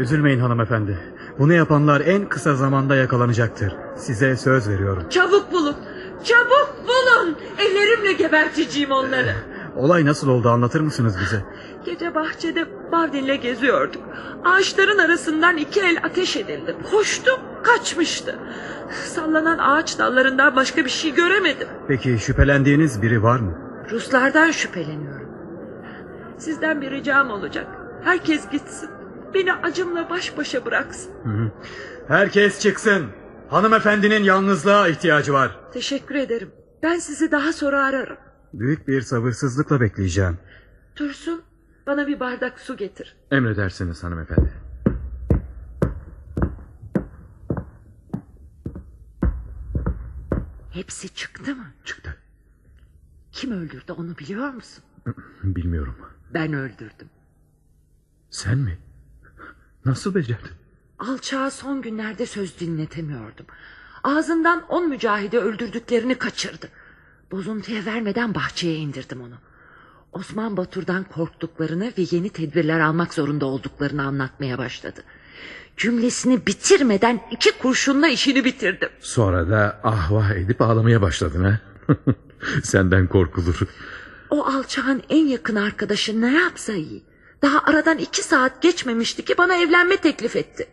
Speaker 15: Üzülmeyin hanımefendi. Bunu yapanlar en kısa zamanda yakalanacaktır. Size söz veriyorum.
Speaker 7: Çabuk bulun! Çabuk bulun! Ellerimle geberteceğim onları.
Speaker 15: Olay nasıl oldu anlatır mısınız bize?
Speaker 7: Gece bahçede Bardin'le geziyorduk. Ağaçların arasından iki el ateş edildi. Koştum, kaçmıştı. Sallanan ağaç dallarından başka bir şey göremedim.
Speaker 15: Peki şüphelendiğiniz biri var mı?
Speaker 7: Ruslardan şüpheleniyorum. Sizden bir ricam olacak. Herkes gitsin. Beni acımla baş başa bıraksın.
Speaker 15: Hı hı. Herkes çıksın. Hanımefendinin yalnızlığa ihtiyacı var.
Speaker 7: Teşekkür ederim. Ben sizi daha sonra ararım.
Speaker 15: Büyük bir sabırsızlıkla bekleyeceğim.
Speaker 7: Dursun, bana bir bardak su getir.
Speaker 4: Emredersiniz hanımefendi.
Speaker 7: Hepsi çıktı mı?
Speaker 4: Çıktı.
Speaker 7: Kim öldürdü onu biliyor musun?
Speaker 4: Bilmiyorum.
Speaker 7: Ben öldürdüm.
Speaker 4: Sen mi? Nasıl becerdin?
Speaker 7: Alçağa son günlerde söz dinletemiyordum. Ağzından on mücahide öldürdüklerini kaçırdı. Bozuntuya vermeden bahçeye indirdim onu. Osman Batur'dan korktuklarını ve yeni tedbirler almak zorunda olduklarını anlatmaya başladı. Cümlesini bitirmeden iki kurşunla işini bitirdim.
Speaker 4: Sonra da ahvah edip ağlamaya başladın ha? Senden korkulur.
Speaker 7: O alçağın en yakın arkadaşı ne yapsa iyi. Daha aradan iki saat geçmemişti ki bana evlenme teklif etti.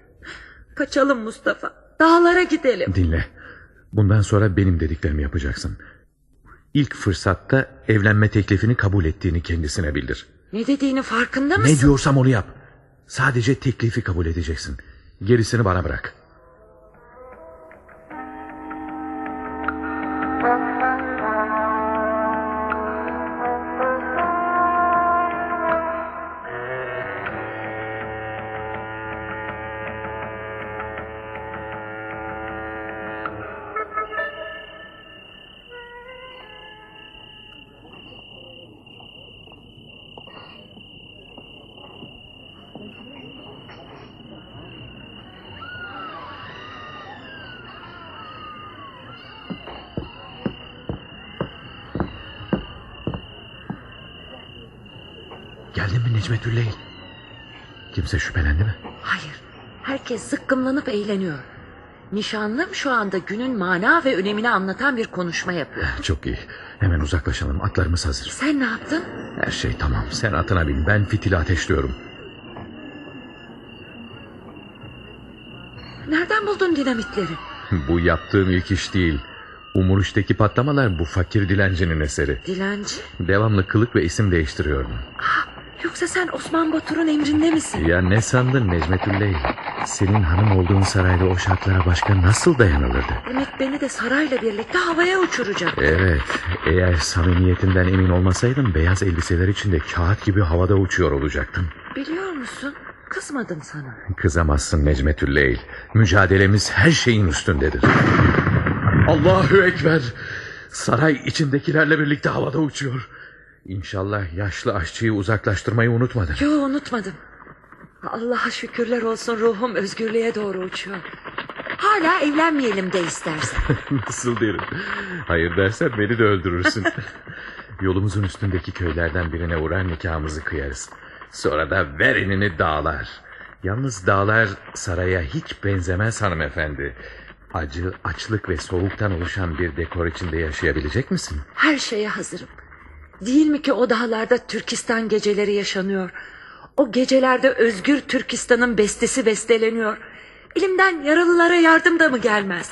Speaker 7: Kaçalım Mustafa. Dağlara gidelim.
Speaker 4: Dinle. Bundan sonra benim dediklerimi yapacaksın. İlk fırsatta evlenme teklifini kabul ettiğini kendisine bildir.
Speaker 7: Ne dediğini farkında mısın?
Speaker 4: Ne diyorsam onu yap. Sadece teklifi kabul edeceksin. Gerisini bana bırak. Geldin mi Necmetülleyl? Kimse şüphelendi mi?
Speaker 7: Hayır. Herkes zıkkımlanıp eğleniyor. Nişanlım şu anda günün mana ve önemini anlatan bir konuşma yapıyor.
Speaker 4: Çok iyi. Hemen uzaklaşalım. Atlarımız hazır.
Speaker 7: Sen ne yaptın?
Speaker 4: Her şey tamam. Sen atına bin. Ben fitili ateşliyorum.
Speaker 7: Nereden buldun dinamitleri?
Speaker 4: Bu yaptığım ilk iş değil. Umuruş'taki patlamalar bu fakir dilencinin eseri.
Speaker 7: Dilenci?
Speaker 4: Devamlı kılık ve isim değiştiriyorum.
Speaker 7: Yoksa sen Osman Batur'un emrinde misin?
Speaker 4: Ya ne sandın Necmetülley? Senin hanım olduğun sarayda o şartlara başka nasıl dayanılırdı?
Speaker 7: Demek beni de sarayla birlikte havaya uçuracak.
Speaker 4: Evet, eğer samimiyetinden emin olmasaydım beyaz elbiseler içinde kağıt gibi havada uçuyor olacaktım.
Speaker 7: Biliyor musun? Kızmadım sana.
Speaker 4: Kızamazsın Necmetülleyl. Mücadelemiz her şeyin üstündedir. Allahu Ekber. Saray içindekilerle birlikte havada uçuyor. İnşallah yaşlı aşçıyı uzaklaştırmayı unutmadın.
Speaker 7: Yo unutmadım. Allah'a şükürler olsun ruhum özgürlüğe doğru uçuyor. Hala evlenmeyelim de istersen.
Speaker 4: Nasıl derim? Hayır dersen beni de öldürürsün. Yolumuzun üstündeki köylerden birine uğrar nikahımızı kıyarız. Sonra da ver dağlar. Yalnız dağlar saraya hiç benzemez hanımefendi. Acı, açlık ve soğuktan oluşan bir dekor içinde yaşayabilecek misin?
Speaker 7: Her şeye hazırım. Değil mi ki o dağlarda Türkistan geceleri yaşanıyor. O gecelerde özgür Türkistan'ın bestesi besteleniyor. Elimden yaralılara yardım da mı gelmez?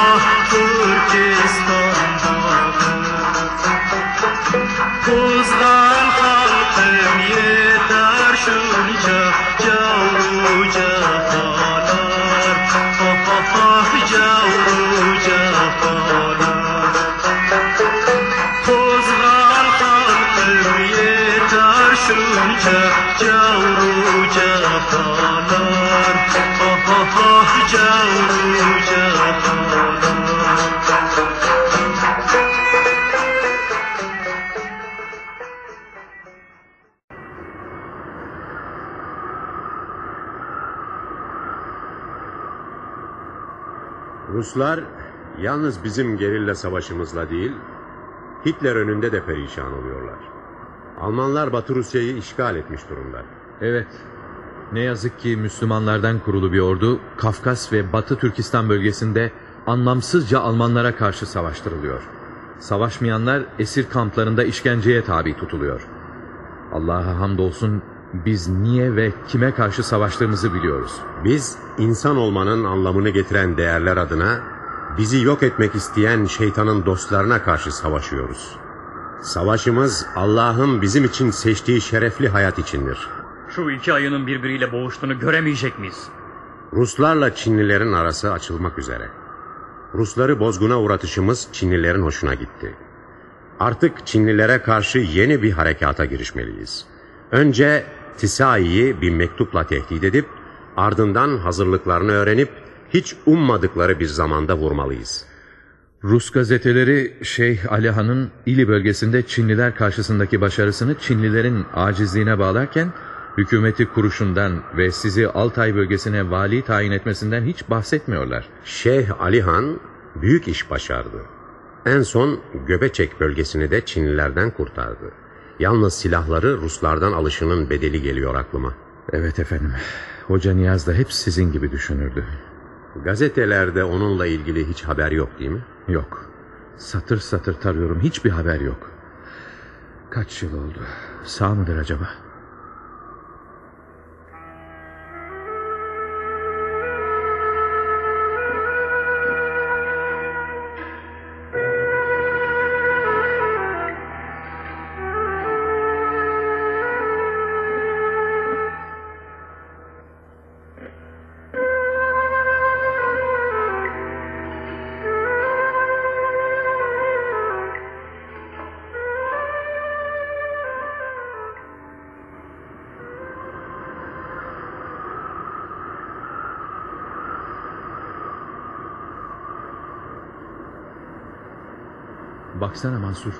Speaker 11: Ah!
Speaker 2: Ruslar yalnız bizim gerilla savaşımızla değil, Hitler önünde de perişan oluyorlar. Almanlar Batı Rusya'yı işgal etmiş durumda.
Speaker 4: Evet. Ne yazık ki Müslümanlardan kurulu bir ordu Kafkas ve Batı Türkistan bölgesinde anlamsızca Almanlara karşı savaştırılıyor. Savaşmayanlar esir kamplarında işkenceye tabi tutuluyor. Allah'a hamdolsun biz niye ve kime karşı savaştığımızı biliyoruz.
Speaker 2: Biz insan olmanın anlamını getiren değerler adına bizi yok etmek isteyen şeytanın dostlarına karşı savaşıyoruz. Savaşımız Allah'ın bizim için seçtiği şerefli hayat içindir.
Speaker 10: Şu iki ayının birbiriyle boğuştuğunu göremeyecek miyiz?
Speaker 2: Ruslarla Çinlilerin arası açılmak üzere. Rusları bozguna uğratışımız Çinlilerin hoşuna gitti. Artık Çinlilere karşı yeni bir harekata girişmeliyiz. Önce Tisai'yi bir mektupla tehdit edip ardından hazırlıklarını öğrenip hiç ummadıkları bir zamanda vurmalıyız.
Speaker 4: Rus gazeteleri Şeyh Ali Han'ın İli bölgesinde Çinliler karşısındaki başarısını Çinlilerin acizliğine bağlarken hükümeti kuruşundan ve sizi Altay bölgesine vali tayin etmesinden hiç bahsetmiyorlar.
Speaker 2: Şeyh Ali Han büyük iş başardı. En son Göbeçek bölgesini de Çinlilerden kurtardı. Yalnız silahları Ruslardan alışının bedeli geliyor aklıma.
Speaker 4: Evet efendim. Hoca Niyaz da hep sizin gibi düşünürdü.
Speaker 2: Gazetelerde onunla ilgili hiç haber yok değil mi?
Speaker 4: Yok. Satır satır tarıyorum hiçbir haber yok. Kaç yıl oldu? Sağ mıdır acaba? Baksana Mansur.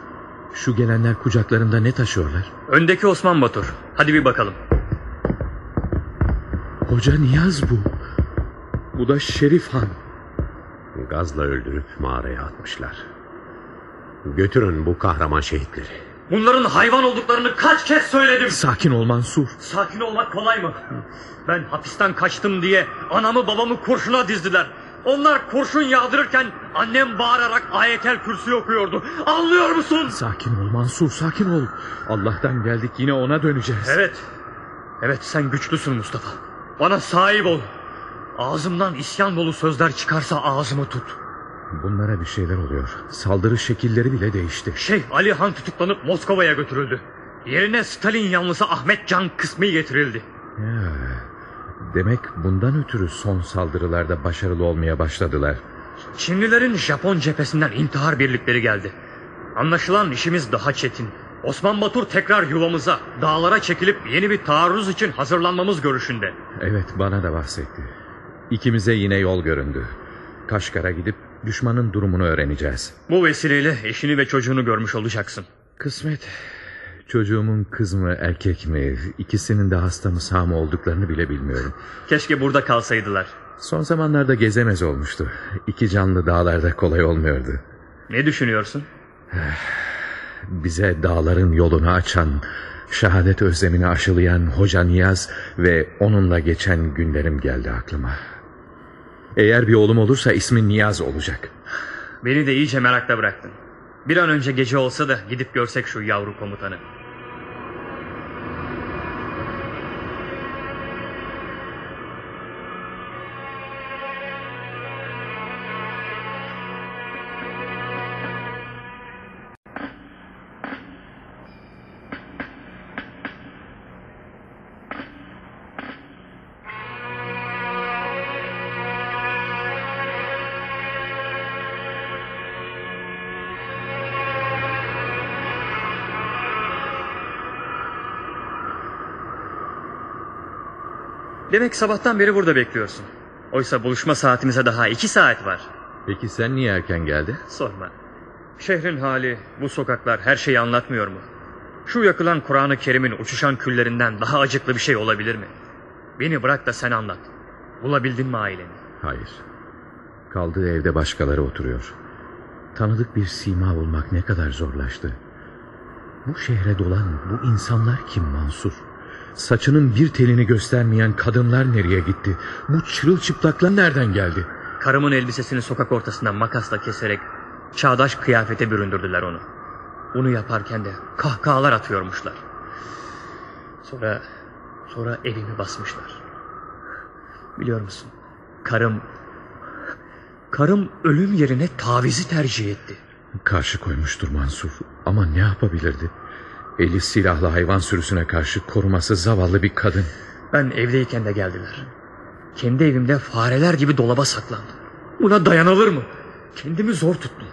Speaker 4: Şu gelenler kucaklarında ne taşıyorlar?
Speaker 10: Öndeki Osman Batur. Hadi bir bakalım.
Speaker 4: Hoca Niyaz bu. Bu da Şerif Han.
Speaker 2: Gazla öldürüp mağaraya atmışlar. Götürün bu kahraman şehitleri.
Speaker 10: Bunların hayvan olduklarını kaç kez söyledim.
Speaker 4: Sakin ol Mansur.
Speaker 10: Sakin olmak kolay mı? Ben hapisten kaçtım diye anamı babamı kurşuna dizdiler. Onlar kurşun yağdırırken annem bağırarak ayetel kürsü okuyordu. Anlıyor musun?
Speaker 4: Sakin ol Mansur sakin ol. Allah'tan geldik yine ona döneceğiz.
Speaker 10: Evet. Evet sen güçlüsün Mustafa. Bana sahip ol. Ağzımdan isyan dolu sözler çıkarsa ağzımı tut.
Speaker 4: Bunlara bir şeyler oluyor. Saldırı şekilleri bile değişti.
Speaker 10: Şeyh Ali Han tutuklanıp Moskova'ya götürüldü. Yerine Stalin yanlısı Ahmet Can kısmı getirildi.
Speaker 4: Ya, demek bundan ötürü son saldırılarda başarılı olmaya başladılar.
Speaker 10: Çinlilerin Japon cephesinden intihar birlikleri geldi. Anlaşılan işimiz daha çetin. Osman Batur tekrar yuvamıza, dağlara çekilip yeni bir taarruz için hazırlanmamız görüşünde.
Speaker 4: Evet bana da bahsetti. İkimize yine yol göründü. Kaşgar'a gidip düşmanın durumunu öğreneceğiz.
Speaker 10: Bu vesileyle eşini ve çocuğunu görmüş olacaksın.
Speaker 4: Kısmet. Çocuğumun kız mı erkek mi ikisinin de hasta mı sağ mı olduklarını bile bilmiyorum.
Speaker 10: Keşke burada kalsaydılar.
Speaker 4: Son zamanlarda gezemez olmuştu. İki canlı dağlarda kolay olmuyordu.
Speaker 10: Ne düşünüyorsun?
Speaker 4: Bize dağların yolunu açan, şehadet özlemini aşılayan Hoca Niyaz ve onunla geçen günlerim geldi aklıma. Eğer bir oğlum olursa ismi Niyaz olacak.
Speaker 10: Beni de iyice merakta bıraktın. Bir an önce gece olsa da gidip görsek şu yavru komutanı. Demek sabahtan beri burada bekliyorsun. Oysa buluşma saatimize daha iki saat var.
Speaker 4: Peki sen niye erken geldin?
Speaker 10: Sorma. Şehrin hali, bu sokaklar her şeyi anlatmıyor mu? Şu yakılan Kur'an-ı Kerim'in uçuşan küllerinden daha acıklı bir şey olabilir mi? Beni bırak da sen anlat. Bulabildin mi aileni?
Speaker 4: Hayır. Kaldığı evde başkaları oturuyor. Tanıdık bir sima bulmak ne kadar zorlaştı. Bu şehre dolan bu insanlar kim Mansur? Saçının bir telini göstermeyen kadınlar nereye gitti? Bu çırılçıplaklar nereden geldi?
Speaker 10: Karımın elbisesini sokak ortasından makasla keserek çağdaş kıyafete büründürdüler onu. Bunu yaparken de kahkahalar atıyormuşlar. Sonra sonra evimi basmışlar. Biliyor musun? Karım karım ölüm yerine tavizi tercih etti.
Speaker 4: Karşı koymuştur Mansur ama ne yapabilirdi? Eli silahlı hayvan sürüsüne karşı koruması zavallı bir kadın.
Speaker 10: Ben evdeyken de geldiler. Kendi evimde fareler gibi dolaba saklandım. Buna dayanılır mı? Kendimi zor tuttum.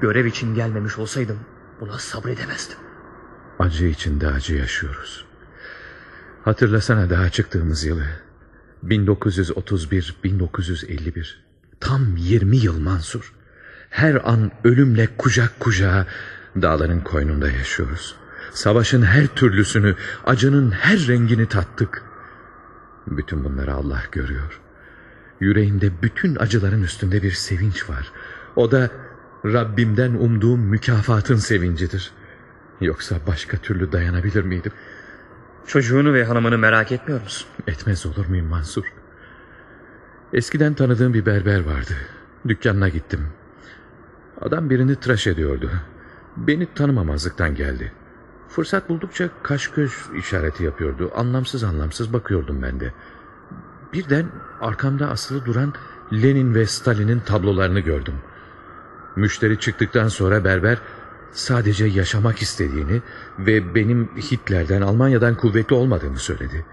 Speaker 10: Görev için gelmemiş olsaydım buna sabredemezdim.
Speaker 4: Acı içinde acı yaşıyoruz. Hatırlasana daha çıktığımız yılı. 1931-1951. Tam 20 yıl Mansur. Her an ölümle kucak kucağa dağların koynunda yaşıyoruz. Savaşın her türlüsünü, acının her rengini tattık. Bütün bunları Allah görüyor. Yüreğimde bütün acıların üstünde bir sevinç var. O da Rabbimden umduğum mükafatın sevincidir. Yoksa başka türlü dayanabilir miydim?
Speaker 10: Çocuğunu ve hanımını merak etmiyor musun?
Speaker 4: Etmez olur muyum Mansur? Eskiden tanıdığım bir berber vardı. Dükkanına gittim. Adam birini tıraş ediyordu. Beni tanımamazlıktan geldi. Fırsat buldukça kaş göz işareti yapıyordu. Anlamsız anlamsız bakıyordum ben de. Birden arkamda asılı duran Lenin ve Stalin'in tablolarını gördüm. Müşteri çıktıktan sonra berber sadece yaşamak istediğini ve benim Hitler'den Almanya'dan kuvvetli olmadığımı söyledi.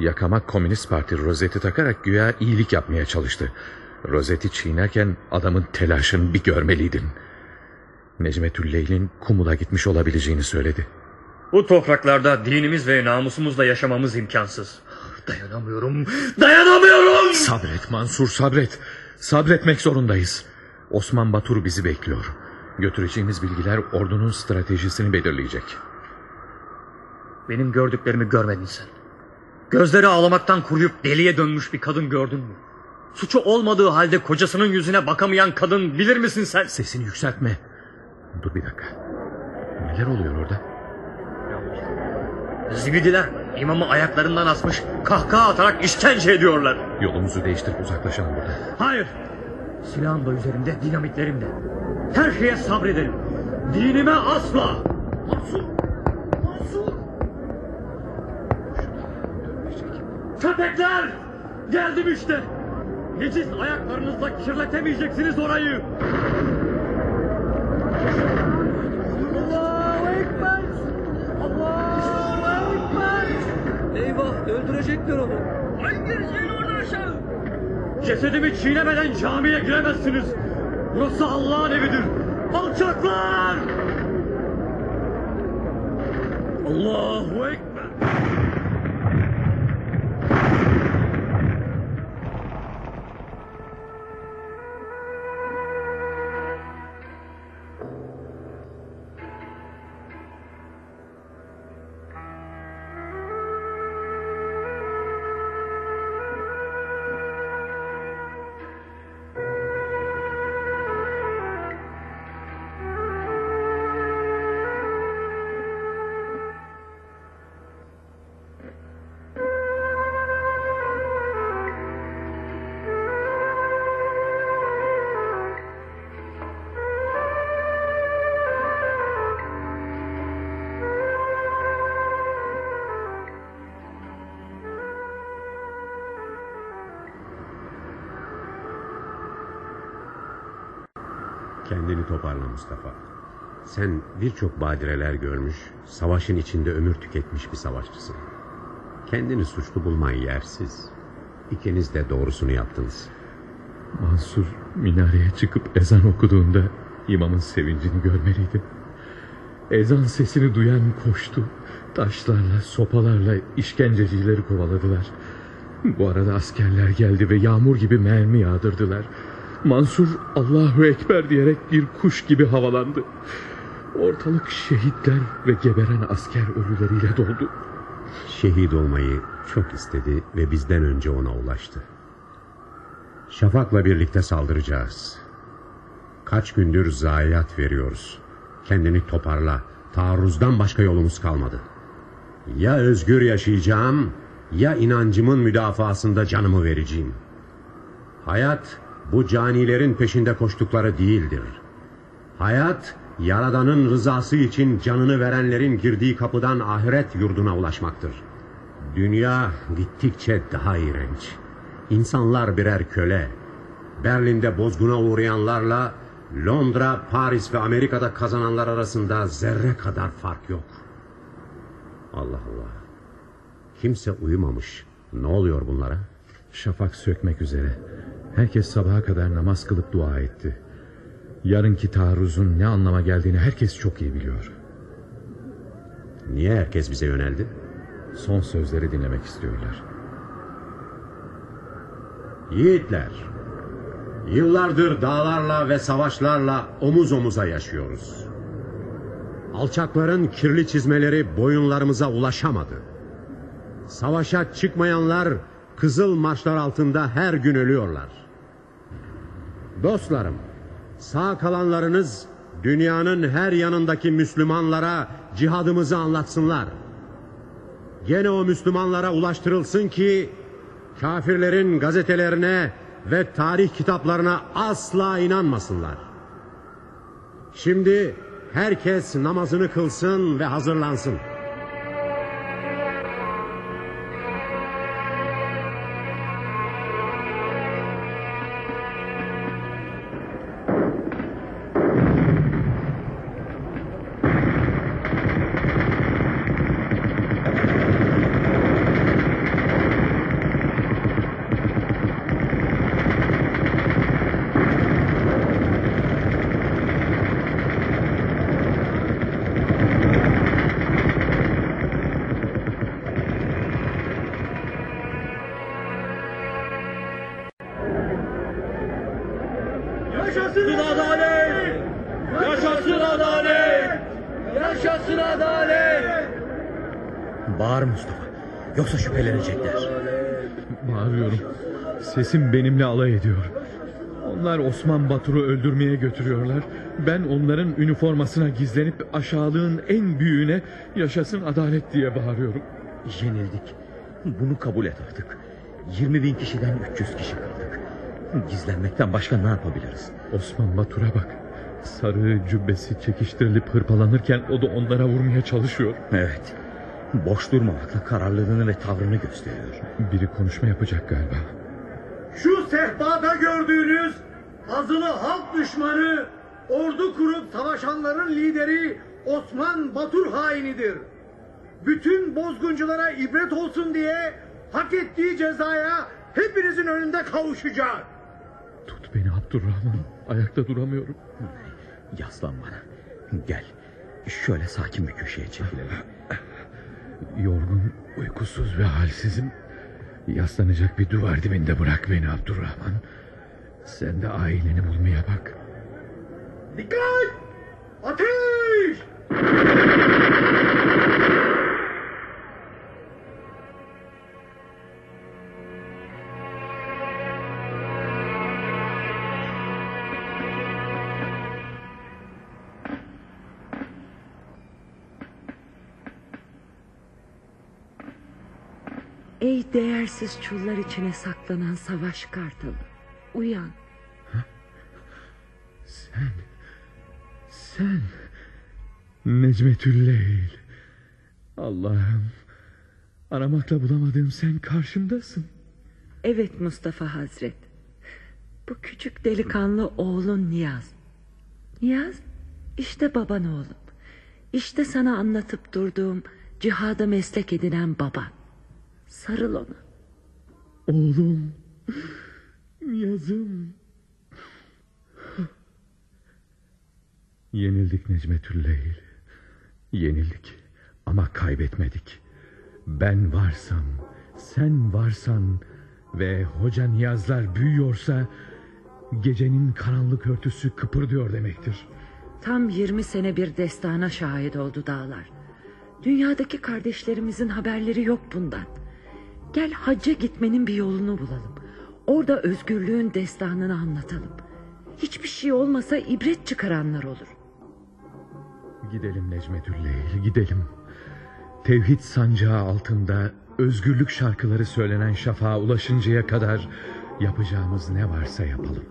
Speaker 4: Yakama Komünist Parti rozeti takarak güya iyilik yapmaya çalıştı. Rozeti çiğnerken adamın telaşını bir görmeliydin. Necmetül Leyl'in Kumul'a gitmiş olabileceğini söyledi.
Speaker 10: Bu topraklarda dinimiz ve namusumuzla yaşamamız imkansız. Dayanamıyorum, dayanamıyorum!
Speaker 4: Sabret Mansur sabret. Sabretmek zorundayız. Osman Batur bizi bekliyor. Götüreceğimiz bilgiler ordunun stratejisini belirleyecek.
Speaker 10: Benim gördüklerimi görmedin sen. Gözleri ağlamaktan kuruyup deliye dönmüş bir kadın gördün mü? Suçu olmadığı halde kocasının yüzüne bakamayan kadın bilir misin sen?
Speaker 4: Sesini yükseltme. Dur bir dakika. Neler oluyor orada?
Speaker 10: Zibidiler imamı ayaklarından asmış kahkaha atarak işkence ediyorlar.
Speaker 4: Yolumuzu değiştirip uzaklaşalım buradan.
Speaker 10: Hayır. Silahım da üzerimde, dinamitlerim de. Her şeye sabredelim. Dinime asla. Mansur! Mansur! Köpekler! Geldim işte. Necis ayaklarınızla kirletemeyeceksiniz orayı.
Speaker 11: Allahu Ekber! Allahu Ekber!
Speaker 13: Eyvah öldürecekler onu.
Speaker 11: Hayır in oradan aşağı!
Speaker 10: Cesedimi çiğnemeden camiye giremezsiniz. Burası Allah'ın evidir. Alçaklar! Allahu Ekber!
Speaker 2: Toparla Mustafa. Sen birçok badireler görmüş, savaşın içinde ömür tüketmiş bir savaşçısın. Kendini suçlu bulman yersiz. İkiniz de doğrusunu yaptınız.
Speaker 4: Mansur minareye çıkıp ezan okuduğunda imamın sevincini görmeliydi. Ezan sesini duyan koştu. Taşlarla, sopalarla işkencecileri kovaladılar. Bu arada askerler geldi ve yağmur gibi mermi yağdırdılar. Mansur Allahu Ekber diyerek bir kuş gibi havalandı. Ortalık şehitler ve geberen asker ölüleriyle doldu.
Speaker 2: Şehit olmayı çok istedi ve bizden önce ona ulaştı. Şafak'la birlikte saldıracağız. Kaç gündür zayiat veriyoruz. Kendini toparla. Taarruzdan başka yolumuz kalmadı. Ya özgür yaşayacağım ya inancımın müdafasında canımı vereceğim. Hayat bu canilerin peşinde koştukları değildir. Hayat Yaradan'ın rızası için canını verenlerin girdiği kapıdan ahiret yurduna ulaşmaktır. Dünya gittikçe daha iğrenç. İnsanlar birer köle. Berlin'de bozguna uğrayanlarla Londra, Paris ve Amerika'da kazananlar arasında zerre kadar fark yok. Allah Allah. Kimse uyumamış. Ne oluyor bunlara?
Speaker 4: Şafak sökmek üzere. Herkes sabaha kadar namaz kılıp dua etti. Yarınki taarruzun ne anlama geldiğini herkes çok iyi biliyor.
Speaker 2: Niye herkes bize yöneldi?
Speaker 4: Son sözleri dinlemek istiyorlar.
Speaker 2: Yiğitler, Yıllardır dağlarla ve savaşlarla omuz omuza yaşıyoruz. Alçakların kirli çizmeleri boyunlarımıza ulaşamadı. Savaşa çıkmayanlar kızıl marşlar altında her gün ölüyorlar. Dostlarım, sağ kalanlarınız dünyanın her yanındaki Müslümanlara cihadımızı anlatsınlar. Gene o Müslümanlara ulaştırılsın ki kafirlerin gazetelerine ve tarih kitaplarına asla inanmasınlar. Şimdi herkes namazını kılsın ve hazırlansın.
Speaker 4: Sesim benimle alay ediyor. Onlar Osman Batur'u öldürmeye götürüyorlar. Ben onların üniformasına gizlenip aşağılığın en büyüğüne yaşasın adalet diye bağırıyorum.
Speaker 6: Yenildik. Bunu kabul et artık. 20 bin kişiden 300 kişi kaldık. Gizlenmekten başka ne yapabiliriz?
Speaker 4: Osman Batur'a bak. Sarı cübbesi çekiştirilip hırpalanırken o da onlara vurmaya çalışıyor.
Speaker 6: Evet. Boş durmamakla kararlılığını ve tavrını gösteriyor.
Speaker 4: Biri konuşma yapacak galiba.
Speaker 16: Şu sehpada gördüğünüz azılı halk düşmanı, ordu kurup savaşanların lideri Osman Batur hainidir. Bütün bozgunculara ibret olsun diye hak ettiği cezaya hepinizin önünde kavuşacak.
Speaker 4: Tut beni Abdurrahman. Ayakta duramıyorum.
Speaker 6: Yaslan bana. Gel. Şöyle sakin bir köşeye çekilelim.
Speaker 4: Yorgun, uykusuz ve halsizim. Yaslanacak bir duvar dibinde bırak beni Abdurrahman. Sen de aileni bulmaya bak.
Speaker 16: Dikkat! Ateş!
Speaker 7: Ey değersiz çullar içine saklanan savaş kartalı. Uyan.
Speaker 4: Sen, sen Necmetülleyl. Allah'ım aramakla bulamadığım sen karşımdasın.
Speaker 7: Evet Mustafa Hazret. Bu küçük delikanlı oğlun Niyaz. Niyaz işte baban oğlum. İşte sana anlatıp durduğum cihada meslek edinen baban. Sarıl ona.
Speaker 4: Oğlum, Niyazım. Yenildik Necmetülleyl. Yenildik ama kaybetmedik. Ben varsam, sen varsan ve hoca Niyazlar büyüyorsa gecenin karanlık örtüsü kıpırdıyor demektir.
Speaker 7: Tam 20 sene bir destana şahit oldu dağlar. Dünyadaki kardeşlerimizin haberleri yok bundan. Gel hacca gitmenin bir yolunu bulalım. Orada özgürlüğün destanını anlatalım. Hiçbir şey olmasa ibret çıkaranlar olur.
Speaker 4: Gidelim Necmetülleyl gidelim. Tevhid sancağı altında özgürlük şarkıları söylenen şafağa ulaşıncaya kadar yapacağımız ne varsa yapalım.